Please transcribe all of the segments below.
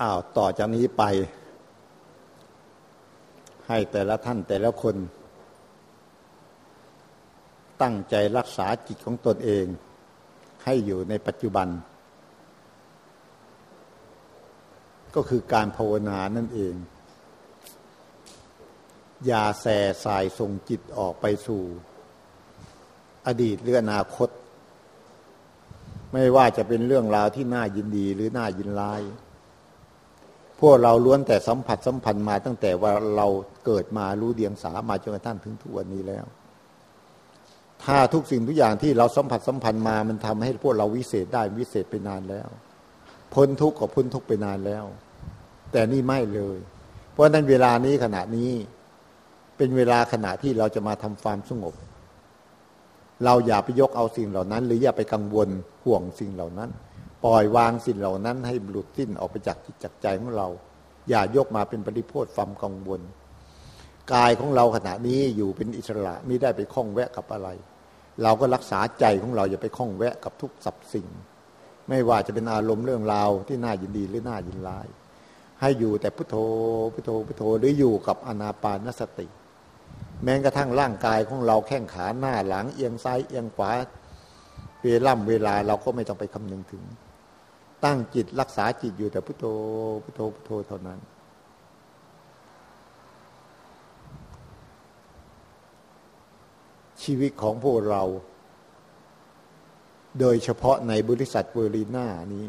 อ้าวต่อจากนี้ไป ให้แต่ละท่านแต่ละคน ตั้งใจรักษาจิตของตนเอง ให้อยู่ในปัจจุบัน ก็คือการภาวนานั่นเอง อย่าแส่สายส่งจิตออกไปสู่ อดีตหรืออนาคต ไม่ว่าจะเป็นเรื่องราวที่น่ายินดีหรือน่ายินร้าย พวกเราล้วนแต่สัมผัสสัมพันธ์มาตั้งแต่ว่าเราเกิดมารู้เดียงสามาจนกระทั่งถึงทุกวันนี้แล้ว ถ้าทุกสิ่งทุกอย่างที่เราสัมผัสสัมพันธ์มามันทำให้พวกเราวิเศษได้วิเศษไปนานแล้ว พ้นทุกข์ก็พ้นทุกข์ไปนานแล้ว แต่นี่ไม่เลย เพราะนั้นเวลานี้ขณะนี้เป็นเวลาขณะที่เราจะมาทำความสงบ เราอย่าไปยกเอาสิ่งเหล่านั้น หรืออย่าไปกังวลห่วงสิ่งเหล่านั้น ปล่อยวางสิ่งเหล่านั้นให้หลุดสิ้นออกไปจากจิตจากใจของเรา อย่ายกมาเป็นปริโพธความกังวลกายของเราขณะนี้อยู่เป็นอิสระไม่ได้ไปคล้องแวะกับอะไร เราก็รักษาใจของเราอย่าไปคล้องแวะกับทุกสับสิ่ง ไม่ว่าจะเป็นอารมณ์เรื่องราวที่น่ายินดีหรือน่ายินร้าย ให้อยู่แต่พุทโธพุทโธพุทโธหรืออยู่กับอนาปานสติ แม้กระทั่งร่างกายของเราแข้งขาหน้าหลังเอียงซ้ายเอียงขวาเวล่ำเวลาเราก็ไม่ต้องไปคำนึงถึง ตั้งจิตรักษาจิตอยู่แต่พุทโธพุทโธพุทโธเท่านั้น ชีวิตของพวกเรา โดยเฉพาะในบริษัทเวอรีนานี้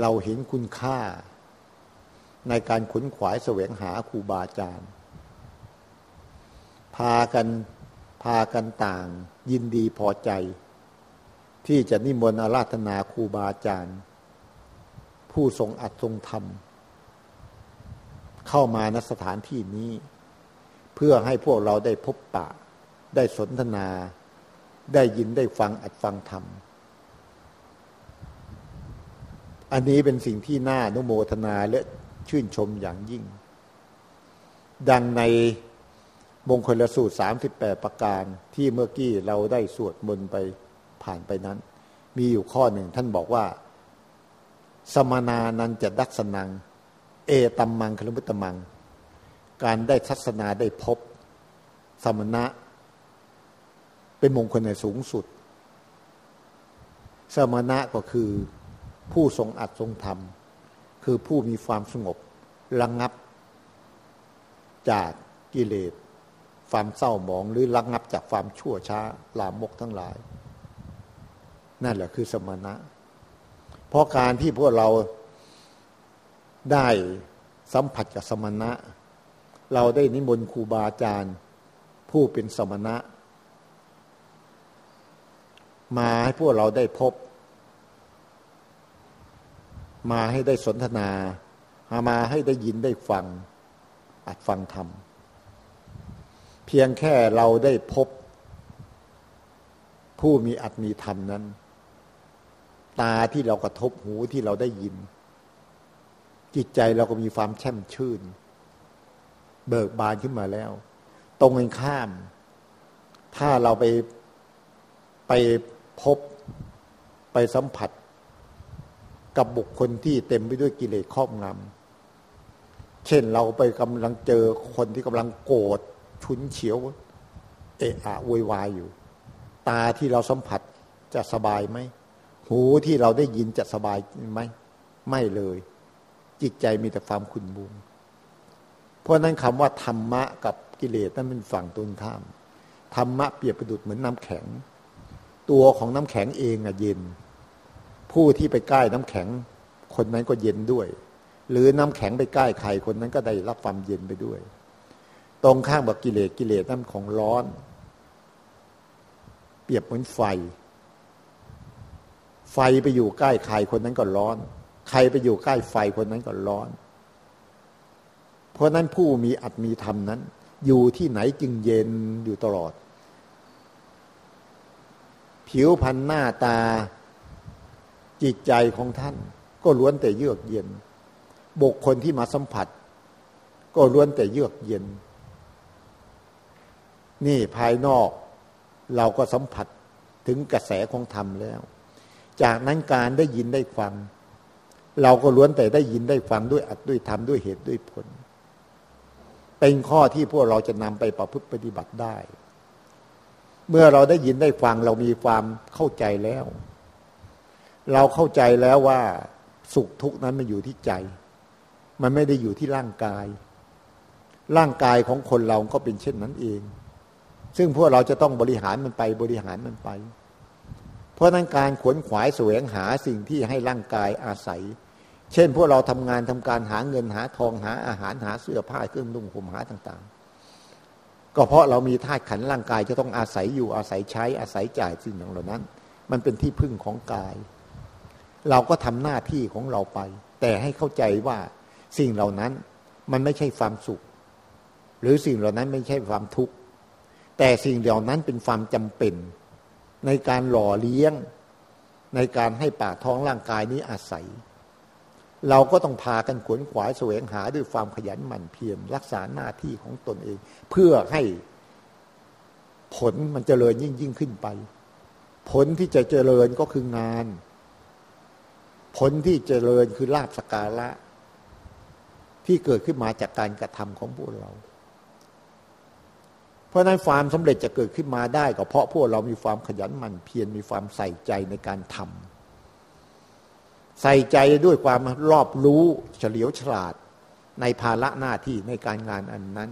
เราเห็นคุณค่าในการขนขวายแสวงหาครูบาอาจารย์ พากันพากันต่างยินดีพอใจ ที่จะนิมนต์อาราธนาครูบาอาจารย์ ผู้ทรงอัดทรงธรรม เข้ามาณสถานที่นี้ เพื่อให้พวกเราได้พบปะ ได้สนทนา ได้ยินได้ฟังอัดฟังธรรม อันนี้เป็นสิ่งที่น่านุโมทนาและชื่นชมอย่างยิ่ง ดังในมงคลสูตรสามสิบแปดประการที่เมื่อกี้เราได้สวดมนต์ไป ผ่านไปนั้น มีอยู่ข้อหนึ่งท่านบอกว่า สมานานันจะดักสนัง เอตัมมังคลุมุตมัง การได้ทัศนาได้พบ สมณะ เป็นมงคลในสูงสุด สมณะก็คือผู้ทรงอัดทรงธรรม คือผู้มีความสงบระงงับ จากกิเลสความเศร้าหมองหรือระงงับจากความชั่วช้าลามกทั้งหลาย นั่นแหละคือสมณะ เพราะการที่พวกเราได้สัมผัสกับสมณะ เราได้นิมนต์ครูบาอาจารย์ ผู้เป็นสมณะ มาให้พวกเราได้พบ มาให้ได้สนทนามาให้ได้ยินได้ฟังอัดฟังธรรม เพียงแค่เราได้พบ ผู้มีอัตมีธรรมนั้น ตาที่เรากระทบหูที่เราได้ยิน จิตใจเราก็มีความแช่มชื่น เบิกบานขึ้นมาแล้ว ตรงกันข้าม ถ้าเราไปไปพบไปสัมผัส กับบุคคลที่เต็มไปด้วยกิเลสครอบงำเช่นเราไปกำลังเจอคนที่กำลังโกรธชุนเฉียว เอะอะวยวายอยู่ ตาที่เราสัมผัสจะสบายไหม หูที่เราได้ยินจะสบายไหมไม่เลย จิตใจมีแต่ความขุ่นบุญเพราะนั้นคำว่าธรรมะกับกิเลสนั้นเป็นฝั่งตรงข้ามธรรมะเปรียบประดุดเหมือนน้าแข็ง ตัวของน้ำแข็งเองอะเย็น ผู้ที่ไปใกล้น้ำแข็ง คนนั้นก็เย็นด้วย หรือน้ำแข็งไปใกล้ใครคนนั้นก็ได้รับความเย็นไปด้วย ตรงข้ามกับกิเลสกิเลสนั่นของร้อน เปรียบเหมือนไฟ ไฟไปอยู่ใกล้ใครคนนั้นก็ร้อน ใครไปอยู่ใกล้ไฟคนนั้นก็ร้อน เพราะนั้นผู้มีอัตมีธรรมนั้น อยู่ที่ไหนจึงเย็นอยู่ตลอด ผิวพรรณหน้าตาจิตใจของท่าน ก็ล้วนแต่เยือกเย็น บุคคลที่มาสัมผัส ก็ล้วนแต่เยือกเย็น นี่ภายนอกเราก็สัมผัสถึงกระแสของธรรมแล้ว จากนั้นการได้ยินได้ฟัง เราก็ล้วนแต่ได้ยินได้ฟังด้วยอัดด้วยทำด้วยเหตุด้วยผล เป็นข้อที่พวกเราจะนำไปประพฤติปฏิบัติได้ เมื่อเราได้ยินได้ฟังเรามีความเข้าใจแล้ว เราเข้าใจแล้วว่าสุขทุกข์นั้นมันอยู่ที่ใจ มันไม่ได้อยู่ที่ร่างกาย ร่างกายของคนเราก็เป็นเช่นนั้นเอง ซึ่งพวกเราจะต้องบริหารมันไปบริหารมันไป เพราะนั้นการขวนขวายแสวงหาสิ่งที่ให้ร่างกายอาศัย เช่น พวกเราทำงานทำการหาเงินหาทองหาอาหารหาเสื้อผ้าเครื่องนุ่งห่มหาต่างๆ ก็เพราะเรามีธาตุขันร่างกายจะต้องอาศัยอยู่อาศัยใช้อาศัยจ่ายสิ่งเหล่านั้น มันเป็นที่พึ่งของกาย เราก็ทำหน้าที่ของเราไป แต่ให้เข้าใจว่าสิ่งเหล่านั้นมันไม่ใช่ความสุข หรือสิ่งเหล่านั้นไม่ใช่ความทุกข์แต่สิ่งเหล่านั้นเป็นความจำเป็น ในการหล่อเลี้ยง ในการให้ปากท้องร่างกายนี้อาศัย เราก็ต้องพากันขวนขวายแสวงหาด้วยความขยันหมั่นเพียรรักษาหน้าที่ของตนเอง เพื่อให้ผลมันเจริญยิ่งยิ่งขึ้นไป ผลที่จะเจริญก็คืองาน ผลที่เจริญคือลาบสการะที่เกิดขึ้นมาจากการกระทำของพวกเรา เพราะนั้นความสำเร็จจะเกิดขึ้นมาได้ก็เพราะพวกเรามีความขยันหมั่นเพียรมีความใส่ใจในการทำใส่ใจด้วยความรอบรู้เฉลียวฉลาดในภาระหน้าที่ในการงานอันนั้น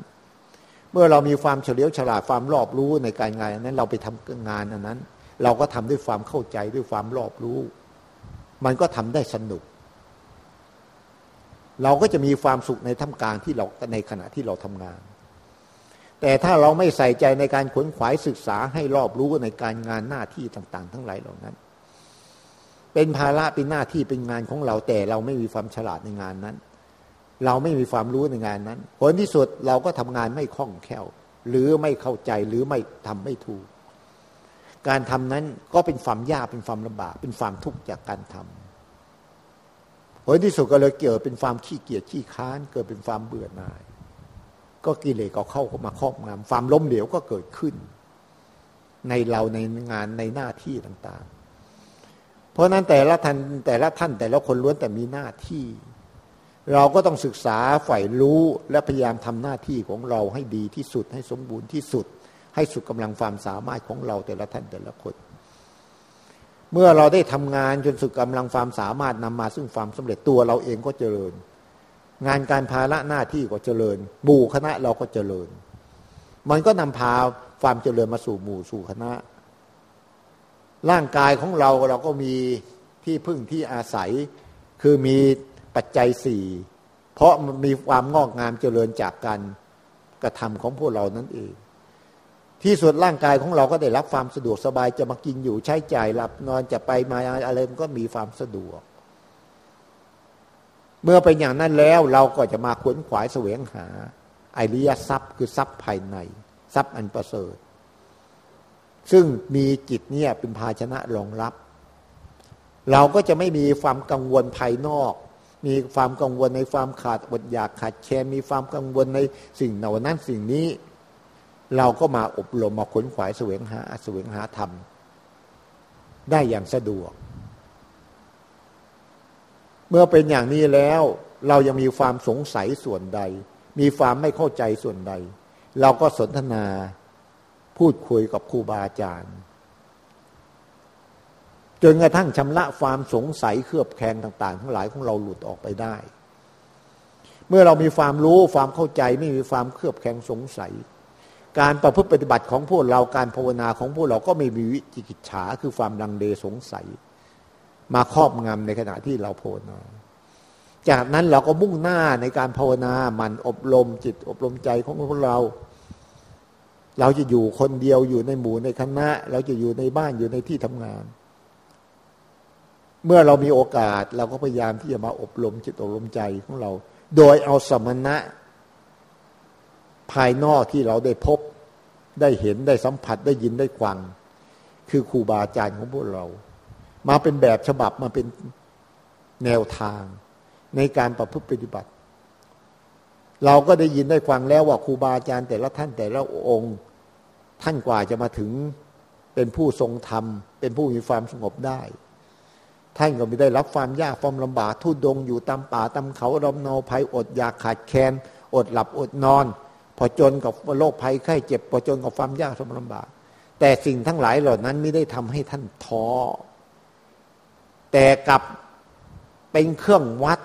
เมื่อเรามีความเฉลียวฉลาดความรอบรู้ในการงานอันนั้น เราไปทำงานอันนั้น เราก็ทำด้วยความเข้าใจด้วยความรอบรู้ มันก็ทำได้สนุก เราก็จะมีความสุขในท่ามกลางที่เราในขณะที่เราทำงาน แต่ถ้าเราไม่ใส่ใจในการขวนขวายศึกษาให้รอบรู้ในการงานหน้าที่ต่าง ๆ ทั้งหลายเหล่านั้น เป็นภาระเป็นหน้าที่เป็นงานของเราแต่เราไม่มีความฉลาดในงานนั้น เราไม่มีความรู้ในงานนั้นผลที่สุดเราก็ทำงานไม่คล่องแคล่ว หรือไม่เข้าใจหรือไม่ทำไม่ถูก การทำนั้นก็เป็นความยากเป็นความลำบาก เป็นความทุกข์จากการทำผลที่สุดก็เลยเกิดเป็นความขี้เกียจขี้ค้าน เกิดเป็นความเบื่อหน่าย ก็กิเลสก็เข้ามาครอบงำความล้มเหลวก็เกิดขึ้น ในเราในงานในหน้าที่ต่าง ๆ เพราะนั้นแต่ละท่านแต่ละท่านแต่ละคนล้วนแต่มีหน้าที่ เราก็ต้องศึกษาฝ่ายรู้และพยายามทำหน้าที่ของเราให้ดีที่สุดให้สมบูรณ์ที่สุด ให้สุดกำลังความสามารถของเราแต่ละท่านแต่ละคน เมื่อเราได้ทำงานจนสุดกำลังความสามารถนำมาซึ่งความสำเร็จตัวเราเองก็เจริญ งานการภาระหน้าที่ก็เจริญหมู่คณะเราก็เจริญ มันก็นำพาความเจริญมาสู่หมู่สู่คณะ ร่างกายของเราเราก็มีที่พึ่งที่อาศัย คือมีปัจจัยสี่เพราะมันมีความงอกงามเจริญจากการกระทำของพวกเรานั่นเอง ที่สุดร่างกายของเราก็ได้รับความสะดวกสบายจะมากินอยู่ใช้จ่ายหลับนอนจะไปมาอะไรมันก็มีความสะดวก เมื่อเป็นอย่างนั้นแล้วเราก็จะมาขวนขวายแสวงหาไอริยทรัพย์คือทรัพย์ภายใน ทรัพย์อันประเสริฐ ซึ่งมีจิตเนี่ยเป็นภาชนะรองรับ เราก็จะไม่มีความกังวลภายนอก มีความกังวลในความขาดอดอยากขาดแคลนมีความกังวลในสิ่งเหล่านั้นสิ่งนี้ เราก็มาอบรมมาขนขวายเสวงหาเสวงหาธรรม ได้อย่างสะดวก เมื่อเป็นอย่างนี้แล้ว เรายังมีความสงสัยส่วนใด มีความไม่เข้าใจส่วนใด เราก็สนทนาพูดคุยกับครูบาอาจารย์จนกระทั่งชำระความสงสัยเครือบแคลงต่าง ๆ ทั้งหลายของเราหลุดออกไปได้ เมื่อเรามีความรู้ความเข้าใจไม่มีความเครือบแคลงสงสัย การประพฤติปฏิบัติของพวกเราการภาวนาของพวกเราก็ไม่มีวิจิกิจฉาคือความลังเลสงสัย มาครอบงำในขณะที่เราภาวนา จากนั้นเราก็มุ่งหน้าในการภาวนามันอบรมจิตอบรมใจของพวกเรา เราจะอยู่คนเดียวอยู่ในหมู่ในคณะ เราจะอยู่ในบ้านอยู่ในที่ทำงาน เมื่อเรามีโอกาส เราก็พยายามที่จะมาอบรมจิตอบรมใจของเรา โดยเอาสมณะ ภายนอกที่เราได้พบได้เห็นได้สัมผัสได้ยินได้ฟัง คือครูบาอาจารย์ของพวกเรา มาเป็นแบบฉบับมาเป็นแนวทางในการประพฤติปฏิบัติ เราก็ได้ยินได้ฟังแล้วว่าครูบาอาจารย์แต่ละท่านแต่ละองค์ ท่านกว่าจะมาถึงเป็นผู้ทรงธรรม เป็นผู้มีความสงบได้ ท่านก็ไม่ได้รับความยากความลำบากทุดงอยู่ตามป่าตามเขาลำนาภัยอดอยากขาดแคลนอดหลับอดนอน พอจนกับโรคภัยไข้เจ็บพอจนกับความยากความลำบาก แต่สิ่งทั้งหลายเหล่านั้นไม่ได้ทำให้ท่านท้อ แต่กับเป็นเครื่องวัด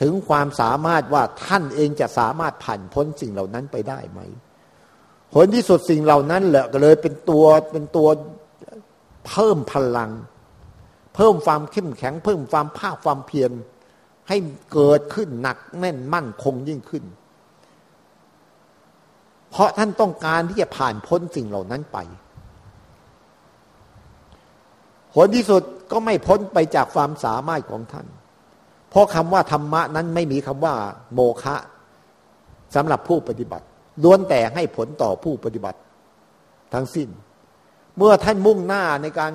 ถึงความสามารถว่าท่านเองจะสามารถผ่านพ้นสิ่งเหล่านั้นไปได้ไหม ผลที่สุดสิ่งเหล่านั้นแหละเลยเป็นตัวเป็นตัวเพิ่มพลัง เพิ่มความเข้มแข็ง เพิ่มความภาคความเพียรให้เกิดขึ้นหนักแน่นมั่นคงยิ่งขึ้น เพราะท่านต้องการที่จะผ่านพ้นสิ่งเหล่านั้นไป ผลที่สุด ก็ไม่พ้นไปจากความสามารถของท่าน เพราะคำว่าธรรมะนั้นไม่มีคำว่า โมฆะสำหรับผู้ปฏิบัติล้วนแต่ให้ผลต่อผู้ปฏิบัติ ทั้งสิ้น เมื่อท่านมุ่งหน้าในการ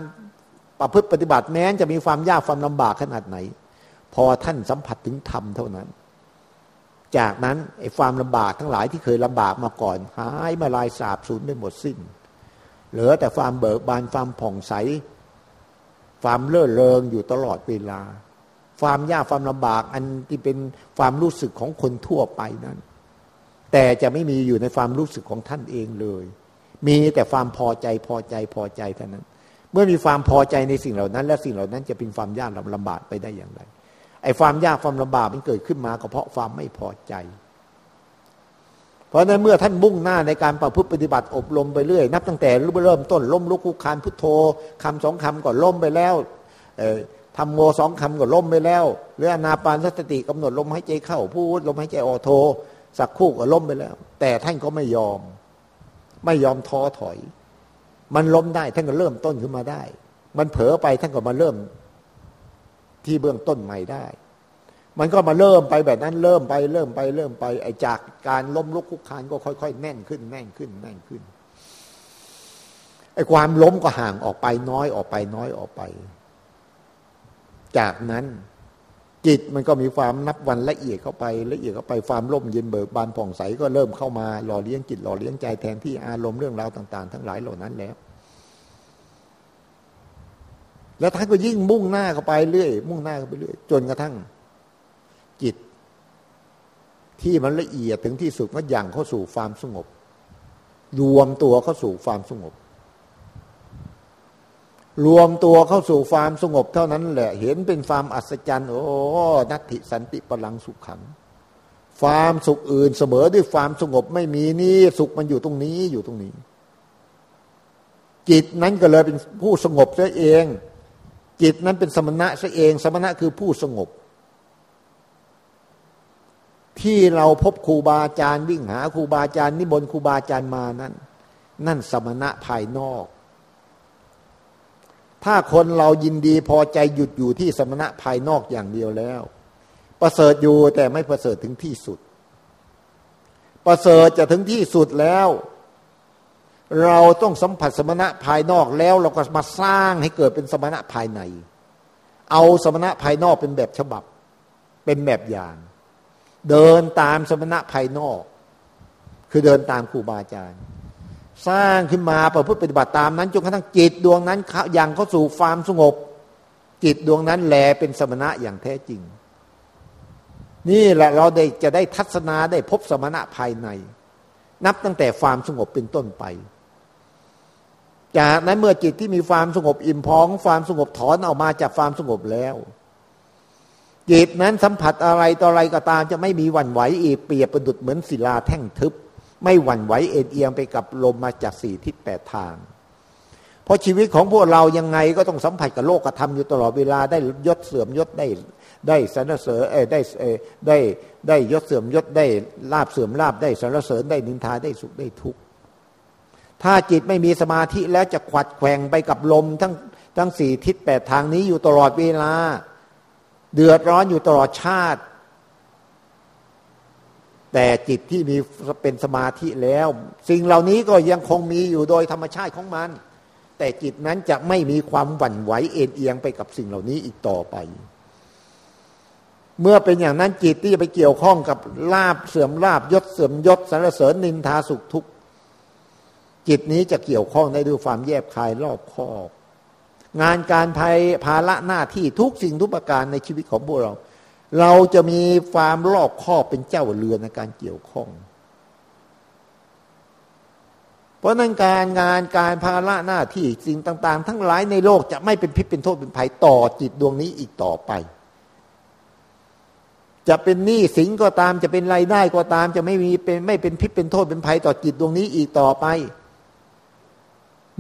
ประพฤติปฏิบัติแม้จะมีความยากความลำบากขนาดไหน พอท่านสัมผัสถึงธรรมเท่านั้น จากนั้นไอ้ความลำบากทั้งหลายที่เคยลำบากมาก่อนหายมาลายสาบสูญไปหมดสิ้น เหลือแต่ความเบิกบานความผ่องใส ความเลื่อเริงอยู่ตลอดเวลา ความยากความลำบากอันที่เป็นความรู้สึกของคนทั่วไปนั้น แต่จะไม่มีอยู่ในความรู้สึกของท่านเองเลย มีแต่ความพอใจพอใจพอใจเท่านั้น เมื่อมีความพอใจในสิ่งเหล่านั้น และสิ่งเหล่านั้นจะเป็นความยากลำบากไปได้อย่างไรไอ้ความยากความลำบากมันเกิดขึ้นมาก็เพราะความไม่พอใจ เพราะนั้นเมื่อท่านมุ่งหน้าในการประพฤติปฏิบัติอบรมไปเรื่อย นับตั้งแต่เริ่มต้นล้มลุกคุกคานพุทโธคำสองคำก็ล้มไปแล้วทำโมสองคำก็ล้มไปแล้วเรื่องนาปานสติกำหนดลมหายใจเข้าพูดลมหายใจออกโทสักคู่ก็ล้มไปแล้ว แต่ท่านก็ไม่ยอม ไม่ยอมท้อถอย มันล้มได้ท่านก็เริ่มต้นขึ้นมาได้ มันเผลอไปท่านก็มาเริ่มที่เบื้องต้นใหม่ได้ มันก็มาเริ่มไปแบบนั้นเริ่มไปเริ่มไปเริ่มไป ไอ้จากการล้มลุกคุกคานก็ค่อยๆ แน่นขึ้น แน่นขึ้น แน่นขึ้นไอ้ความล้มก็ห่างออกไปน้อยออกไปน้อยออกไป จากนั้นจิตมันก็มีความนับวันละเอียดเข้าไปละเอียดเข้าไปความร่มเย็นเบิกบานผ่องใสก็เริ่มเข้ามาหล่อเลี้ยงจิตหล่อเลี้ยงใจแทนที่อารมณ์เรื่องราวต่าง ๆ ทั้งหลายเหล่านั้นแล้ว แล้วท่านก็ยิ่งมุ่งหน้าเข้าไปเรื่อยมุ่งหน้าเข้าไปเรื่อยจนกระทั่ง ที่มันละเอียดถึงที่สุดก็ย่างเข้าสู่ความสงบ รวมตัวเข้าสู่ความสงบ รวมตัวเข้าสู่ความสงบ เท่านั้นแหละ เห็นเป็นความอัศจรรย์ โอ้นัตถิสันติพลังสุขขังความสุขอื่นเสมอด้วยความสงบไม่มีนี่สุขมันอยู่ตรงนี้อยู่ตรงนี้ จิตนั้นก็เลยเป็นผู้สงบซะเอง จิตนั้นเป็นสมณะซะเอง สมณะคือผู้สงบ ที่เราพบครูบาอาจารย์วิ่งหาครูบาอาจารย์นิบนครูบาอาจารย์มานั่นนั่นสมณะภายนอก ถ้าคนเรายินดีพอใจหยุดอยู่ที่สมณะภายนอกอย่างเดียวแล้ว ประเสริฐอยู่แต่ไม่ประเสริฐถึงที่สุด ประเสริฐจะถึงที่สุดแล้ว เราต้องสัมผัสสมณะภายนอกแล้วเราก็มาสร้างให้เกิดเป็นสมณะภายใน เอาสมณะภายนอกเป็นแบบฉบับ เป็นแบบอย่าง เดินตามสมณะภายนอก คือเดินตามครูบาอาจารย์ สร้างขึ้นมาประพฤติปฏิบัติตามนั้นจนกระทั่งจิตดวงนั้นยังเข้าสู่ความสงบ จิตดวงนั้นแลเป็นสมณะอย่างแท้จริง นี่แหละเราได้จะได้ทัศนาได้พบสมณะภายใน นับตั้งแต่ความสงบเป็นต้นไป จากนั้นเมื่อจิตที่มีความสงบอิ่มพองความสงบถอนออกมาจากความสงบแล้ว จิตนั้นสัมผัสอะไรต่ออะไรก็ตาม จะไม่มีหวั่นไหวอีเปียประดุดเหมือนศิลาแท่งทึบ ไม่หวั่นไหวเอ็นเอียงไปกับลมมาจากสี่ทิศแปดทาง เพราะชีวิตของพวกเรายังไงก็ต้องสัมผัสกับโลกกระทำอยู่ตลอดเวลาได้ยศเสื่อมยศได้ได้สรรเสริญเอได้เอได้ได้ยศเสื่อมยศได้ลาบเสื่อมลาบได้สรรเสริญได้นินทาได้สุขได้ทุกข์ถ้าจิตไม่มีสมาธิแล้วจะขวัดแขวงไปกับลมทั้งทั้งสี่ทิศแปดทางนี้อยู่ตลอดเวลา เดือดร้อนอยู่ตลอดชาติ แต่จิตที่มีเป็นสมาธิแล้ว สิ่งเหล่านี้ก็ยังคงมีอยู่โดยธรรมชาติของมัน แต่จิตนั้นจะไม่มีความหวั่นไหวเอ็นเอียงไปกับสิ่งเหล่านี้อีกต่อไป เมื่อเป็นอย่างนั้นจิตที่จะไปเกี่ยวข้องกับลาบเสื่อมลาบยศเสื่อมยศสรรเสริญนินทาสุขทุกจิตนี้จะเกี่ยวข้องได้ด้วยความแยบคายรอบคอบ งานการภายภาระหน้าที่ทุกสิ่งทุกประการในชีวิตของพวกเรา เราจะมีความรอบคอบเป็นเจ้าเรือในการเกี่ยวข้อง เพราะนั้นการงานการภาระหน้าที่สิ่งต่าง ๆ ทั้งหลายในโลกจะไม่เป็นพิษเป็นโทษเป็นภัยต่อจิตดวงนี้อีกต่อไป จะเป็นหนี้สินก็ตามจะเป็นรายได้ก็ตาม จะไม่มีเป็นไม่เป็นพิษเป็นโทษเป็นภัยต่อจิตดวงนี้อีกต่อไป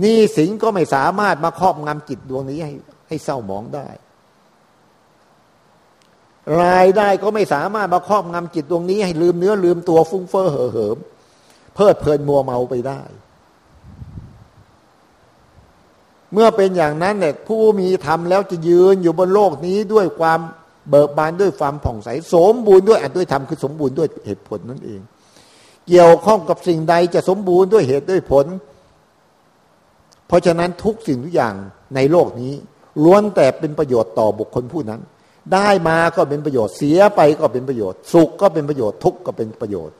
นี้สินก็ไม่สามารถมาครอบงำจิตดวงนี้ให้ให้เศร้าหมองได้ รายได้ก็ไม่สามารถมาครอบงำจิตดวงนี้ ให้ลืมเนื้อลืมตัวฟุ้งเฟ้อเห่อเหิม เพลิดเพลินมัวเมาไปได้ เมื่อเป็นอย่างนั้นเนี่ยผู้มีธรรมแล้วจะยืนอยู่บนโลกนี้ด้วยความเบิกบานด้วยความผ่องใส สมบูรณ์ด้วยอันด้วยธรรมคือสมบูรณ์ด้วยเหตุผลนั่นเอง เกี่ยวข้องกับสิ่งใดจะสมบูรณ์ด้วยเหตุด้วยผล เพราะฉะนั้นทุกสิ่งทุกอย่างในโลกนี้ ล้วนแต่เป็นประโยชน์ต่อบุคคลผู้นั้น ได้มาก็เป็นประโยชน์เสียไปก็เป็นประโยชน์ สุขก็เป็นประโยชน์ทุกข์ก็เป็นประโยชน์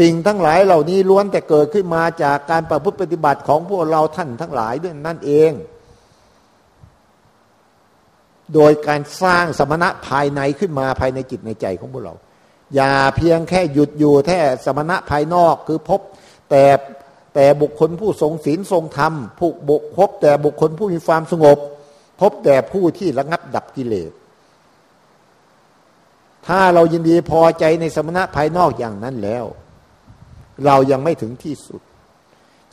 สิ่งทั้งหลายเหล่านี้ล้วนแต่เกิดขึ้นมาจากการประพฤติปฏิบัติของพวกเราท่านทั้งหลายด้วยนั่นเอง โดยการสร้างสมณะภายในขึ้นมาภายในจิตในใจของพวกเรา อย่าเพียงแค่หยุดอยู่แค่สมณะภายนอกคือพบแต่ แต่บุคคลผู้ทรงศีลทรงธรรมผู้บุคพบแต่บุคคลผู้มีความสงบ พบแต่ผู้ที่ระงับดับกิเลส ถ้าเรายินดีพอใจในสมณะภายนอกอย่างนั้นแล้ว เรายังไม่ถึงที่สุด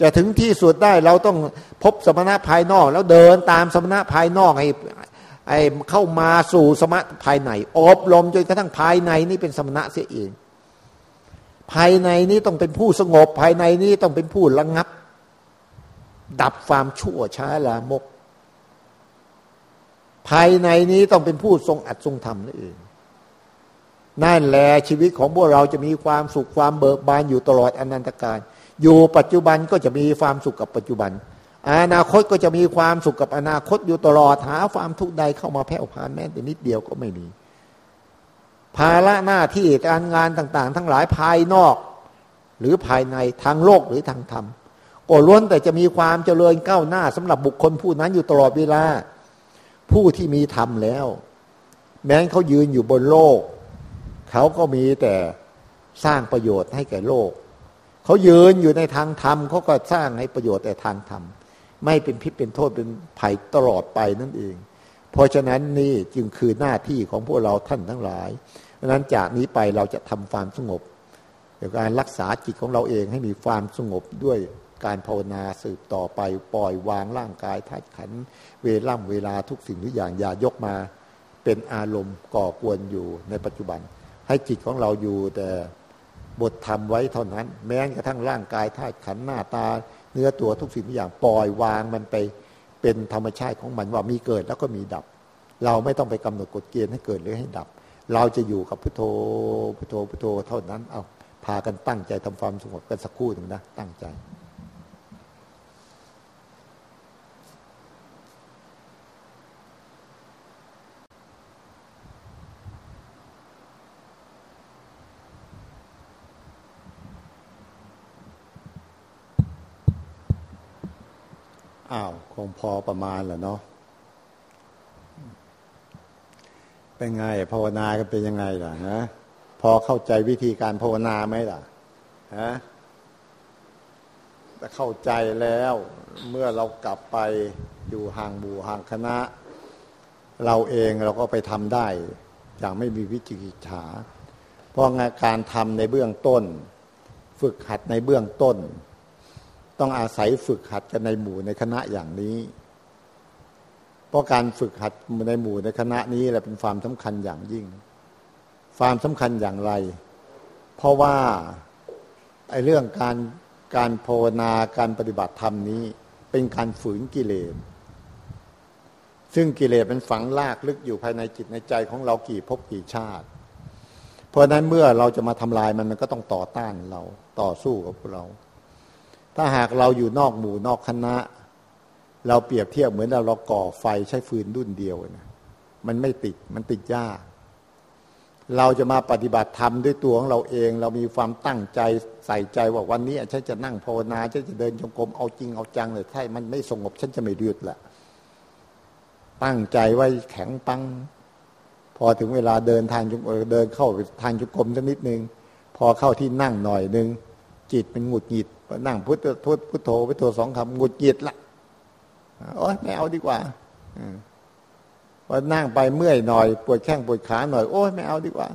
จะถึงที่สุดได้เราต้องพบสมณะภายนอก แล้วเดินตามสมณะภายนอกให้ไอ้เข้ามาสู่สมณะภายในอบรมจนกระทั่งภายในนี่เป็นสมณะเสียเอง ภายในนี้ต้องเป็นผู้สงบ ภายในนี้ต้องเป็นผู้ระงับ ดับความชั่วช้าลามก ภายในนี้ต้องเป็นผู้ทรงอัดทรงธรรมนั่นเองนั่นแหละชีวิตของพวกเราจะมีความสุขความเบิกบานอยู่ตลอดอนันตการ อยู่ปัจจุบันก็จะมีความสุขกับปัจจุบัน อนาคตก็จะมีความสุขกับอนาคตอยู่ตลอดหาความทุกข์ใดเข้ามาแผ่วพานแม้แต่นิดเดียวก็ไม่มี ภาระหน้าที่การงานต่างๆ ทั้งหลายภายนอก หรือภายในทางโลกหรือทางธรรมก็ล้วนแต่จะมีความเจริญก้าวหน้าสำหรับบุคคลผู้นั้นอยู่ตลอดเวลา ผู้ที่มีธรรมแล้ว แม้เขายืนอยู่บนโลก เขาก็มีแต่สร้างประโยชน์ให้แก่โลก เขายืนอยู่ในทางธรรมเขาก็สร้างให้ประโยชน์แต่ทางธรรมไม่เป็นพิษเป็นโทษเป็นภัยตลอดไปนั่นเอง เพราะฉะนั้นนี่จึงคือหน้าที่ของพวกเราท่านทั้งหลาย ดังนั้นจากนี้ไปเราจะทำความสงบในการรักษาจิตของเราเองให้มีความสงบด้วยการภาวนาสืบต่อไปปล่อยวางร่างกายธาตุขันเวล่ำเวลาทุกสิ่งทุกอย่างอย่ายกมาเป็นอารมณ์ก่อกวนอยู่ในปัจจุบัน ให้จิตของเราอยู่แต่บทธรรมไว้เท่านั้น แม้กระทั่งร่างกายธาตุขันหน้าตา เนื้อตัวทุกสิ่งทุกอย่างปล่อยวางมันไปเป็นธรรมชาติของมันว่ามีเกิดแล้วก็มีดับ เราไม่ต้องไปกำหนดกฎเกณฑ์ให้เกิดหรือให้ดับ เราจะอยู่กับพุทโธพุทโธพุทโธเท่านั้น เอาพากันตั้งใจทำความสงบกันสักครู่หนึ่งนะ ตั้งใจอ้าว คงพอประมาณแหละเนาะ เป็นไง ภาวนากันเป็นยังไงล่ะนะพอเข้าใจวิธีการภาวนาไหมล่ะฮะแต่เข้าใจแล้วเมื่อเรากลับไปอยู่ห่างบูห่างคณะ เราเองเราก็ไปทำได้ อย่างไม่มีวิจิกิจฉา เพราะงานการทำในเบื้องต้น ฝึกหัดในเบื้องต้น ต้องอาศัยฝึกหัดกันในหมู่ในคณะอย่างนี้ เพราะการฝึกหัดในหมู่ในคณะนี้แหละเป็นความสำคัญอย่างยิ่ง ความสำคัญอย่างไร เพราะว่าไอ้เรื่องการการภาวนาการปฏิบัติธรรมนี้ เป็นการฝืนกิเลสซึ่งกิเลสเป็นฝังลากลึกอยู่ภายในจิตในใจของเรากี่ภพกี่ชาติ เพราะนั้นเมื่อเราจะมาทำลายมันมันก็ต้องต่อต้านเราต่อสู้กับเรา ถ้าหากเราอยู่นอกหมู่นอกคณะ เราเปรียบเทียบเหมือนเราเราก่อไฟใช้ฟืนดุนเดียวนะมันไม่ติดมันติดยาก เราจะมาปฏิบัติธรรมด้วยตัวของเราเอง เรามีความตั้งใจใส่ใจว่าวันนี้ฉันจะนั่งภาวนาฉันจะเดินจงกรมเอาจริงเอาจังเลยถ้ามันไม่สงบฉันจะไม่หยืดละตั้งใจไว้แข็งปัง พอถึงเวลาเดินทางจงเดินเข้าทางจงกรมสักนิดนึงพอเข้าที่นั่งหน่อยหนึ่งจิตมันหงุดหงิดนั่งพุทธพุทพุทโธพุทโธสองคำหงุดหงิดละ โอ้ยไม่เอาดีกว่าพอนั่งไปเมื่อยหน่อยปวดแข้งปวดขาหน่อยโอ้ยไม่เอาดีกว่า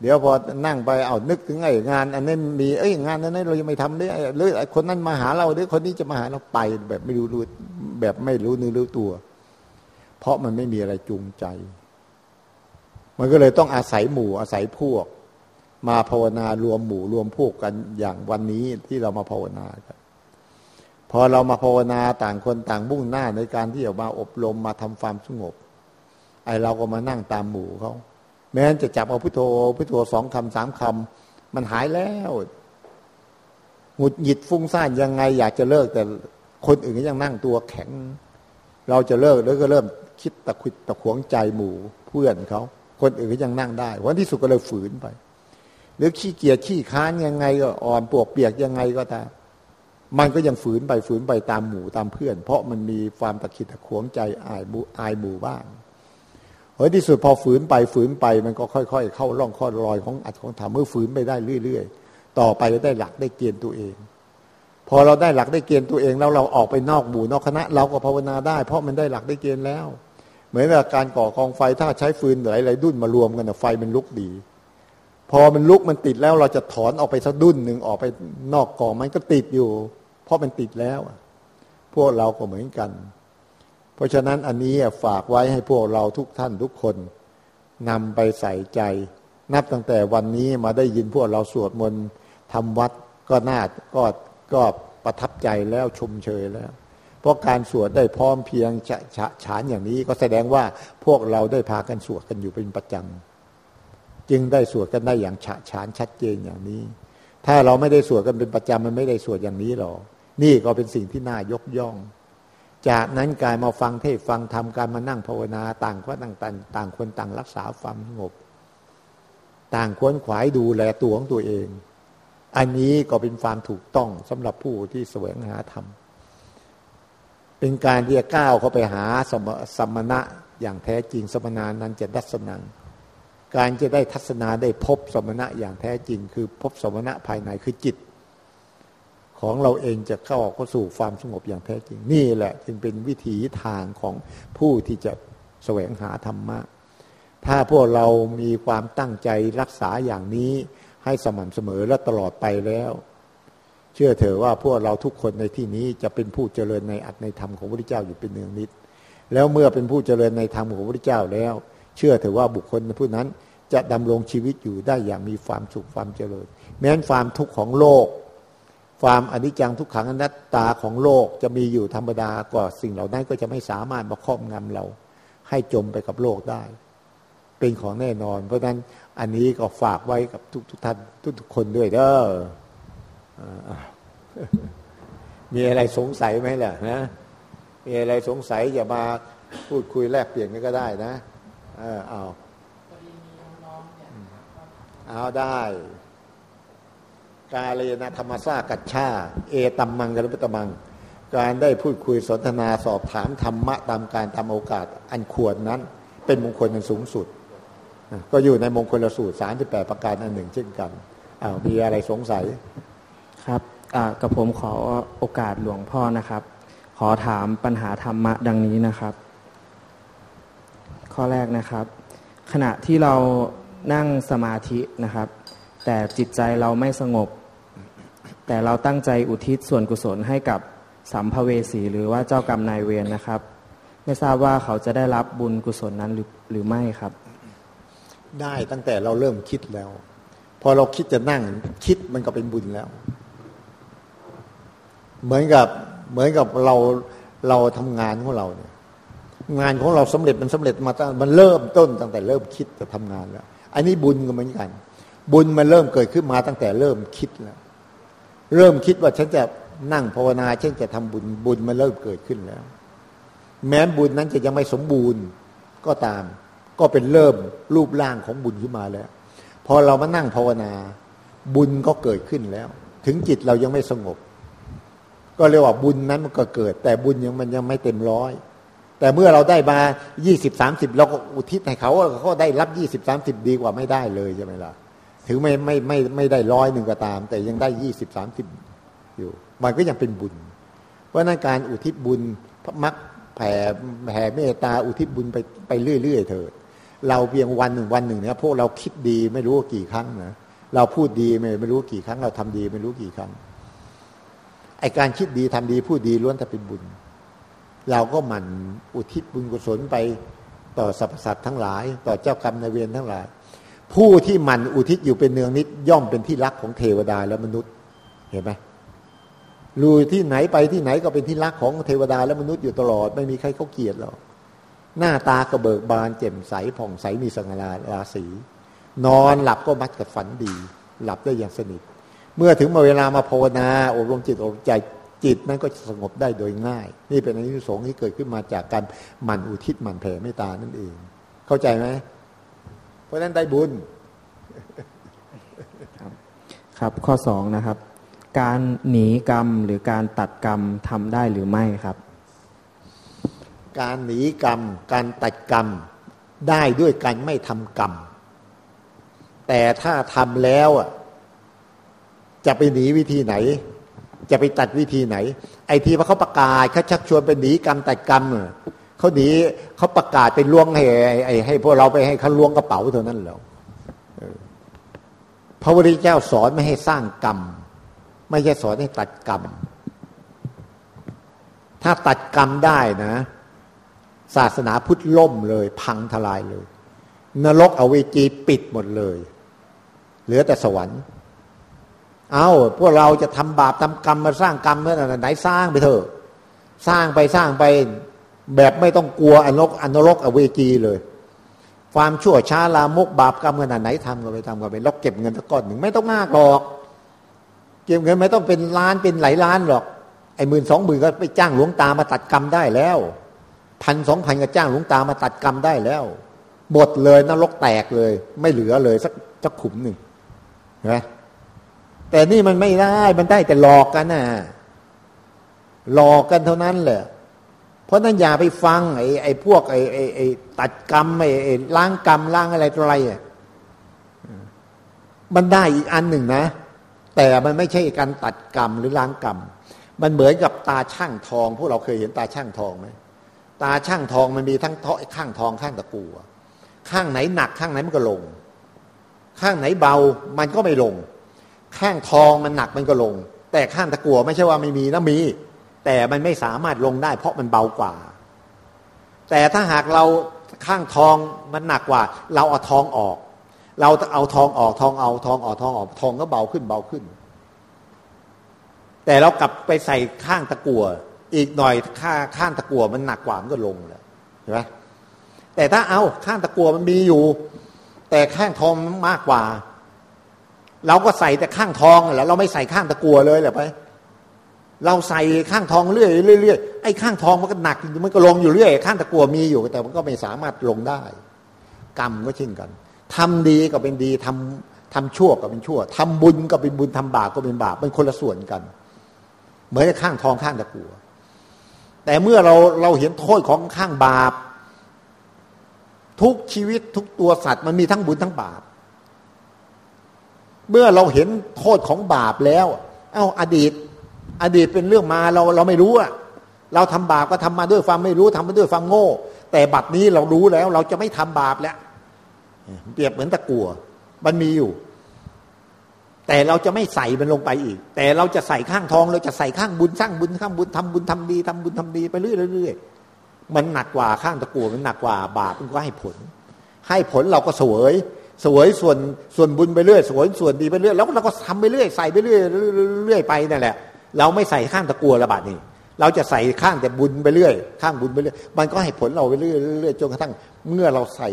เดี๋ยวพอนั่งไปเอานึกถึงไอ้งาน อันนั้มีเอ้ยงานนั้นเรายังไม่ทำเลยหรือคนนั้นมาหาเราหรือคนนี้จะมาหาเราไปแบบไม่รู้รู้แบบไม่รู้เนื้อรู้ตัว เพราะมันไม่มีอะไรจูงใจ มันก็เลยต้องอาศัยหมู่อาศัยพวก มาภาวนารวมหมู่รวมพวกกันอย่างวันนี้ที่เรามาภาวนากั พอเรามาภาวนาต่างคนต่างมุ่งหน้าในการที่จะมาอบรมมาทำความสงบ ไอเราก็มานั่งตามหมู่เขาแม้นจะจับเอาพุทโธพุทโธสองคำสามคำมันหายแล้วหงุดหงิดฟุ้งซ่านยังไง อยากจะเลิก แต่คนอื่นก็ยังนั่งตัวแข็ง เราจะเลิกแล้วก็เริ่มคิดตะคุดตะขวงใจหมู่เพื่อนเขาคนอื่นก็ยังนั่งได้วันที่สุดก็เลยฝืนไป หรือขี้เกียจขี้ค้านยังไงก็อ่อนปวกเปียกยังไงก็ตาม มันก็ยังฝืนไปฝืนไปตามหมู่ตามเพื่อน เพราะมันมีความตะขิดตะขวงใจอายบูอายหมู่บ้างเฮ้ยที่สุดพอฝืนไปฝืนไป มันก็ค่อย ๆ เข้าร่องข้อรอยของอัดของธรรมเมื่อฝืนไปได้เรื่อย ๆ ต่อไปก็ได้หลักได้เกณฑ์ตัวเอง พอเราได้หลักได้เกณฑ์ตัวเองแล้วเราออกไปนอกหมู่นอกคณะ เราก็ภาวนาได้ เพราะมันได้หลักได้เกณฑ์แล้ว เหมือนกับการก่อกองไฟถ้าใช้ฟืนหลายๆดุนมารวมกันไฟมันลุกดี พอมันลุกมันติดแล้วเราจะถอนออกไปสักดุนหนึ่งออกไปนอกกองมันก็ติดอยู่ เพราะมันติดแล้ว พวกเราก็เหมือนกัน เพราะฉะนั้นอันนี้ฝากไว้ให้พวกเราทุกท่านทุกคนนำไปใส่ใจ นับตั้งแต่วันนี้มาได้ยินพวกเราสวดมนต์ทำวัดก็น่าก็ก็ประทับใจแล้วชมเชยแล้ว เพราะการสวดได้พร้อมเพียงฉะฉะฉานอย่างนี้ ก็แสดงว่าพวกเราได้พากันสวดกันอยู่เป็นประจำจึงได้สวดกันได้อย่างฉะฉานชัดเจนอย่างนี้ ถ้าเราไม่ได้สวดกันเป็นประจำมันไม่ได้สวดอย่างนี้หรอก นี่ก็เป็นสิ่งที่น่ายกย่อง จากนั้นกายมาฟังเทศฟังธรรมการมานั่งภาวนาต่างคนต่างต่างคนต่างรักษาความสงบ ต่างควรขวายดูแลตัวของตัวเอง อันนี้ก็เป็นความถูกต้องสำหรับผู้ที่แสวงหาธรรม เป็นการที่จะก้าวเข้าไปหาสมสมณะอย่างแท้จริงสมณานั้นจะดัศนังการจะได้ทัศนาได้พบสมณะอย่างแท้จริง คือพบสมณะภายในคือจิต ของเราเองจะเข้าเข้าสู่ความสงบอย่างแท้จริง นี่แหละจึงเป็นวิถีทางของผู้ที่จะแสวงหาธรรมะ ถ้าพวกเรามีความตั้งใจรักษาอย่างนี้ให้สม่ำเสมอและตลอดไปแล้ว เชื่อเถอะว่าพวกเราทุกคนในที่นี้จะเป็นผู้เจริญในอัตในธรรมของพระพุทธเจ้าอยู่เป็นเนืองนิด แล้วเมื่อเป็นผู้เจริญในธรรมของพระพุทธเจ้าแล้ว เชื่อเถอะว่าบุคคลผู้นั้นจะดำรงชีวิตอยู่ได้อย่างมีความสุขความเจริญ แม้นความทุกข์ของโลก ความอนิจจังทุกขังอนัตตาของโลกจะมีอยู่ธรรมดาก็สิ่งเหล่านั้นก็จะไม่สามารถมาครอบงำเรา ให้จมไปกับโลกได้ เป็นของแน่นอน เพราะฉะนั้นอันนี้ก็ฝากไว้กับทุกทุกท่านทุกทุกคนด้วยเด้อมีอะไรสงสัยไหมล่ะนะมีอะไรสงสัยอย่ามาพูดคุยแลกเปลี่ยนกันก็ได้นะ เออเอาเอาได้ กาเลนะธรรมซากัจฉาเอตัมมังกัลปตมัง การได้พูดคุยสนทนาสอบถามธรรมะตามการตามโอกาสอันควรนั้น เป็นมงคลอันสูงสุด ก็อยู่ในมงคลสูตรสามที่แปดประการอันหนึ่งเช่นกันอ้าวมีอะไรสงสัยครับกับผมขอโอกาสหลวงพ่อนะครับ ขอถามปัญหาธรรมะดังนี้นะครับ ข้อแรกนะครับ ขณะที่เรานั่งสมาธินะครับ แต่จิตใจเราไม่สงบ แต่เราตั้งใจอุทิศส่วนกุศลให้กับสัมภเวสีหรือว่าเจ้ากรรมนายเวรนะครับ ไม่ทราบว่าเขาจะได้รับบุญกุศลนั้นหรือหรือไม่ครับ ได้ตั้งแต่เราเริ่มคิดแล้ว พอเราคิดจะนั่งคิดมันก็เป็นบุญแล้ว เหมือนกับเหมือนกับเราเราทำงานของเราเนี่ยงานของเราสำเร็จมันสำเร็จมาตั้งมันเริ่มต้นตั้งแต่เริ่มคิดจะทำงานแล้ว อันนี้บุญก็เหมือนกัน บุญมันเริ่มเกิดขึ้นมาตั้งแต่เริ่มคิดแล้ว เริ่มคิดว่าฉันจะนั่งภาวนาฉันจะทำบุญบุญมันเริ่มเกิดขึ้นแล้ว แม้บุญนั้นจะยังไม่สมบูรณ์ก็ตาม ก็เป็นเริ่มรูปร่างของบุญขึ้นมาแล้ว พอเรามานั่งภาวนา บุญก็เกิดขึ้นแล้ว ถึงจิตเรายังไม่สงบ ก็เรียกว่าบุญนั้นมันก็เกิด แต่บุญยังมันยังไม่เต็มร้อยแต่เมื่อเราได้มายี่สิบสามสิบเราก็อุทิศให้เขาเขาได้รับยี่สิบสามสิบดีกว่าไม่ได้เลยใช่ไหมล่ะ ถึงไม่ไม่ไม่ไม่ได้ร้อยหนึ่งก็ตาม แต่ยังได้ยี่สิบสามสิบอยู่ มันก็ยังเป็นบุญ เพราะนั้นการอุทิศบุญพระมักแผ่แผ่เมตตาอุทิศบุญไปไปเรื่อย ๆ เถิดเราเพียงวันหนึ่งวันหนึ่งเนี่ยพวกเราคิดดีไม่รู้กี่ครั้งนะเราพูดดีไม่ไม่รู้กี่ครั้ง เราทำดีไม่รู้กี่ครั้งไอการคิดดีทำดีพูดดีล้วนแต่เป็นบุญ เราก็หมั่นอุทิศบุญกุศลไปต่อสรรพสัตว์ทั้งหลาย ต่อเจ้ากรรมนายเวรทั้งหลาย ผู้ที่หมั่นอุทิศอยู่เป็นเนืองนิดย่อมเป็นที่รักของเทวดาและมนุษย์ เห็นไหมรูที่ไหนไปที่ไหนก็เป็นที่รักของเทวดาและมนุษย์อยู่ตลอด ไม่มีใครเขาเกลียดหรอกหน้าตากระเบิกบานแจ่มใสผ่องใสมีสง่าราศีนอนหลับก็มัดกับฝันดี หลับได้อย่างสนิท เมื่อถึงมาเวลามาภาวนาอบรมจิตอบใจจิตนั้นก็สงบได้โดยง่าย นี่เป็นอนิสงส์ที่เกิดขึ้นมาจากการหมั่นอุทิศหมั่นแผ่เมตตานั่นเอง เข้าใจไหม ราะนั้นได้บุญ ครับข้อสองนะครับ การหนีกรรมหรือการตัดกรรมทำได้หรือไม่ครับ การหนีกรรม การตัดกรรมได้ด้วยการไม่ทำกรรม แต่ถ้าทำแล้วอะจะไปหนีวิธีไหน จะไปตัดวิธีไหน ไอ้ที่ว่าเขาประกาศเขาชักชวนไปหนีกรรมตัดกรรม เขาหนีเขาประกาศไปล้วงให้ไอ้ให้พวกเราไปให้เขาล้วงกระเป๋าเท่านั้นแล้วพระพุทธเจ้าสอนไม่ให้สร้างกรรม ไม่ใช่สอนให้ตัดกรรม ถ้าตัดกรรมได้นะ ศาสนาพุทธล่มเลย พังทลายเลย นรกอเวจีปิดหมดเลย เหลือแต่สวรรค์เอาพวกเราจะทำบาปทำกรรมมาสร้างกรรมเมื่อไหนสร้างไปเถอะ สร้างไปสร้างไป แบบไม่ต้องกลัวอนรกอนรกอเวจีเลย ความชั่วช้าลามกบาปกรรมขนาดไหนทำกันไปทำกันไปแล้วเก็บเงินสักก้อนหนึ่งไม่ต้องมากหรอก เก็บเงินไม่ต้องเป็นล้านเป็นหลายล้านหรอกไอ้หมื่นสองหมื่นก็ไปจ้างหลวงตามาตัดกรรมได้แล้วพันสองพันก็จ้างหลวงตามาตัดกรรมได้แล้วหมดเลยนรกแตกเลย ไม่เหลือเลยสักจักขุมหนึ่งนะแต่นี่มันไม่ได้มันได้แต่หลอกกันน่ะหลอกกันเท่านั้นแหละ ราะนั้นอย่าไปฟังไอ้ไอ้พวกไอ้ไอ้ไอ้ตัดกรรมไอ้ไอ้ล้างกรรมล้างอะไรตัวอะไรอะมันได้อีกอันหนึ่งนะ แต่มันไม่ใช่การตัดกรรมหรือล้างกรรม มันเหมือนกับตาช่างทอง พวกเราเคยเห็นตาช่างทองไหมตาช่างทองมันมีทั้งเทาะข้างทองข้างตะกัวข้างไหนหนักข้างไหนมันก็ลง ข้างไหนเบามันก็ไม่ลง ข้างทองมันหนักมันก็ลง แต่ข้างตะกัวไม่ใช่ว่าไม่มีนะมี แต่มันไม่สามารถลงได้ เพราะมันเบากว่า แต่ถ้าหากเราข้างทองมันหนักกว่า เราเอาทองออก เราเอาทองออกทองเอาทองออกทองออกทองก็เบาขึ้นเบาขึ้น แต่เรากลับไปใส่ข้างตะกัวอีกหน่อยข้าข้างตะกัวมันหนักกว่ามันก็ลงเลยเห็นไหมแต่ถ้าเอาข้างตะกัวมันมีอยู่ แต่ข้างทองมันมากกว่า เราก็ใส่แต่ข้างทองแล้วเราไม่ใส่ข้างตะกัวเลยเหรอไป เราใส่ข้างทองเรื่อยเรื่อยไอ้ข้างทองมันก็หนักมันก็ลงอยู่เรื่อย ข้างตะกัวมีอยู่ แต่มันก็ไม่สามารถลงได้ กรรมก็เช่นกันทำดีก็เป็นดีทำทำชั่วก็เป็นชั่วทำบุญก็เป็นบุญทำบาปก็เป็นบาปมันคนละส่วนกัน เหมือนข้างทองข้างตะกัว แต่เมื่อเราเราเห็นโทษของข้างบาป ทุกชีวิตทุกตัวสัตว์มันมีทั้งบุญทั้งบาปเมื่อเราเห็นโทษของบาปแล้ว เอา้าอดีต อดีตเป็นเรื่องมาเราเราไม่รู้อะเราทำบาปก็ทำมาด้วยความไม่รู้ทำมาด้วยความโง่ แต่บัดนี้เรารู้แล้ว เราจะไม่ทำบาปแล้วเปรียบเหมือนตะกัวมันมีอยู่ แต่เราจะไม่ใส่มันลงไปอีก แต่เราจะใส่ข้างทอง เราจะใส่ข้างบุญสร้างบุญข้างบุญทำบุญทำดีทำบุญทำดีไปเรื่อยๆมันหนักกว่าข้างตะกัวมันหนักกว่าบาปมันก็ให้ผล ให้ผลเราก็สวยสวยส่วนส่วนบุญไปเรื่อยสวยส่วนดีไปเรื่อยแล้วเราก็ทำไปเรื่อยใส่ไปเรื่อยเรื่อยไปนั่นแหละ เราไม่ใส่ข้างตะกัวระบาดนี่เราจะใส่ข้างแต่บุญไปเรื่อยข้างบุญไปเรื่อยมันก็ให้ผลเราไปเรื่อยเรื่อยจนกระทั่งเมื่อเราใส่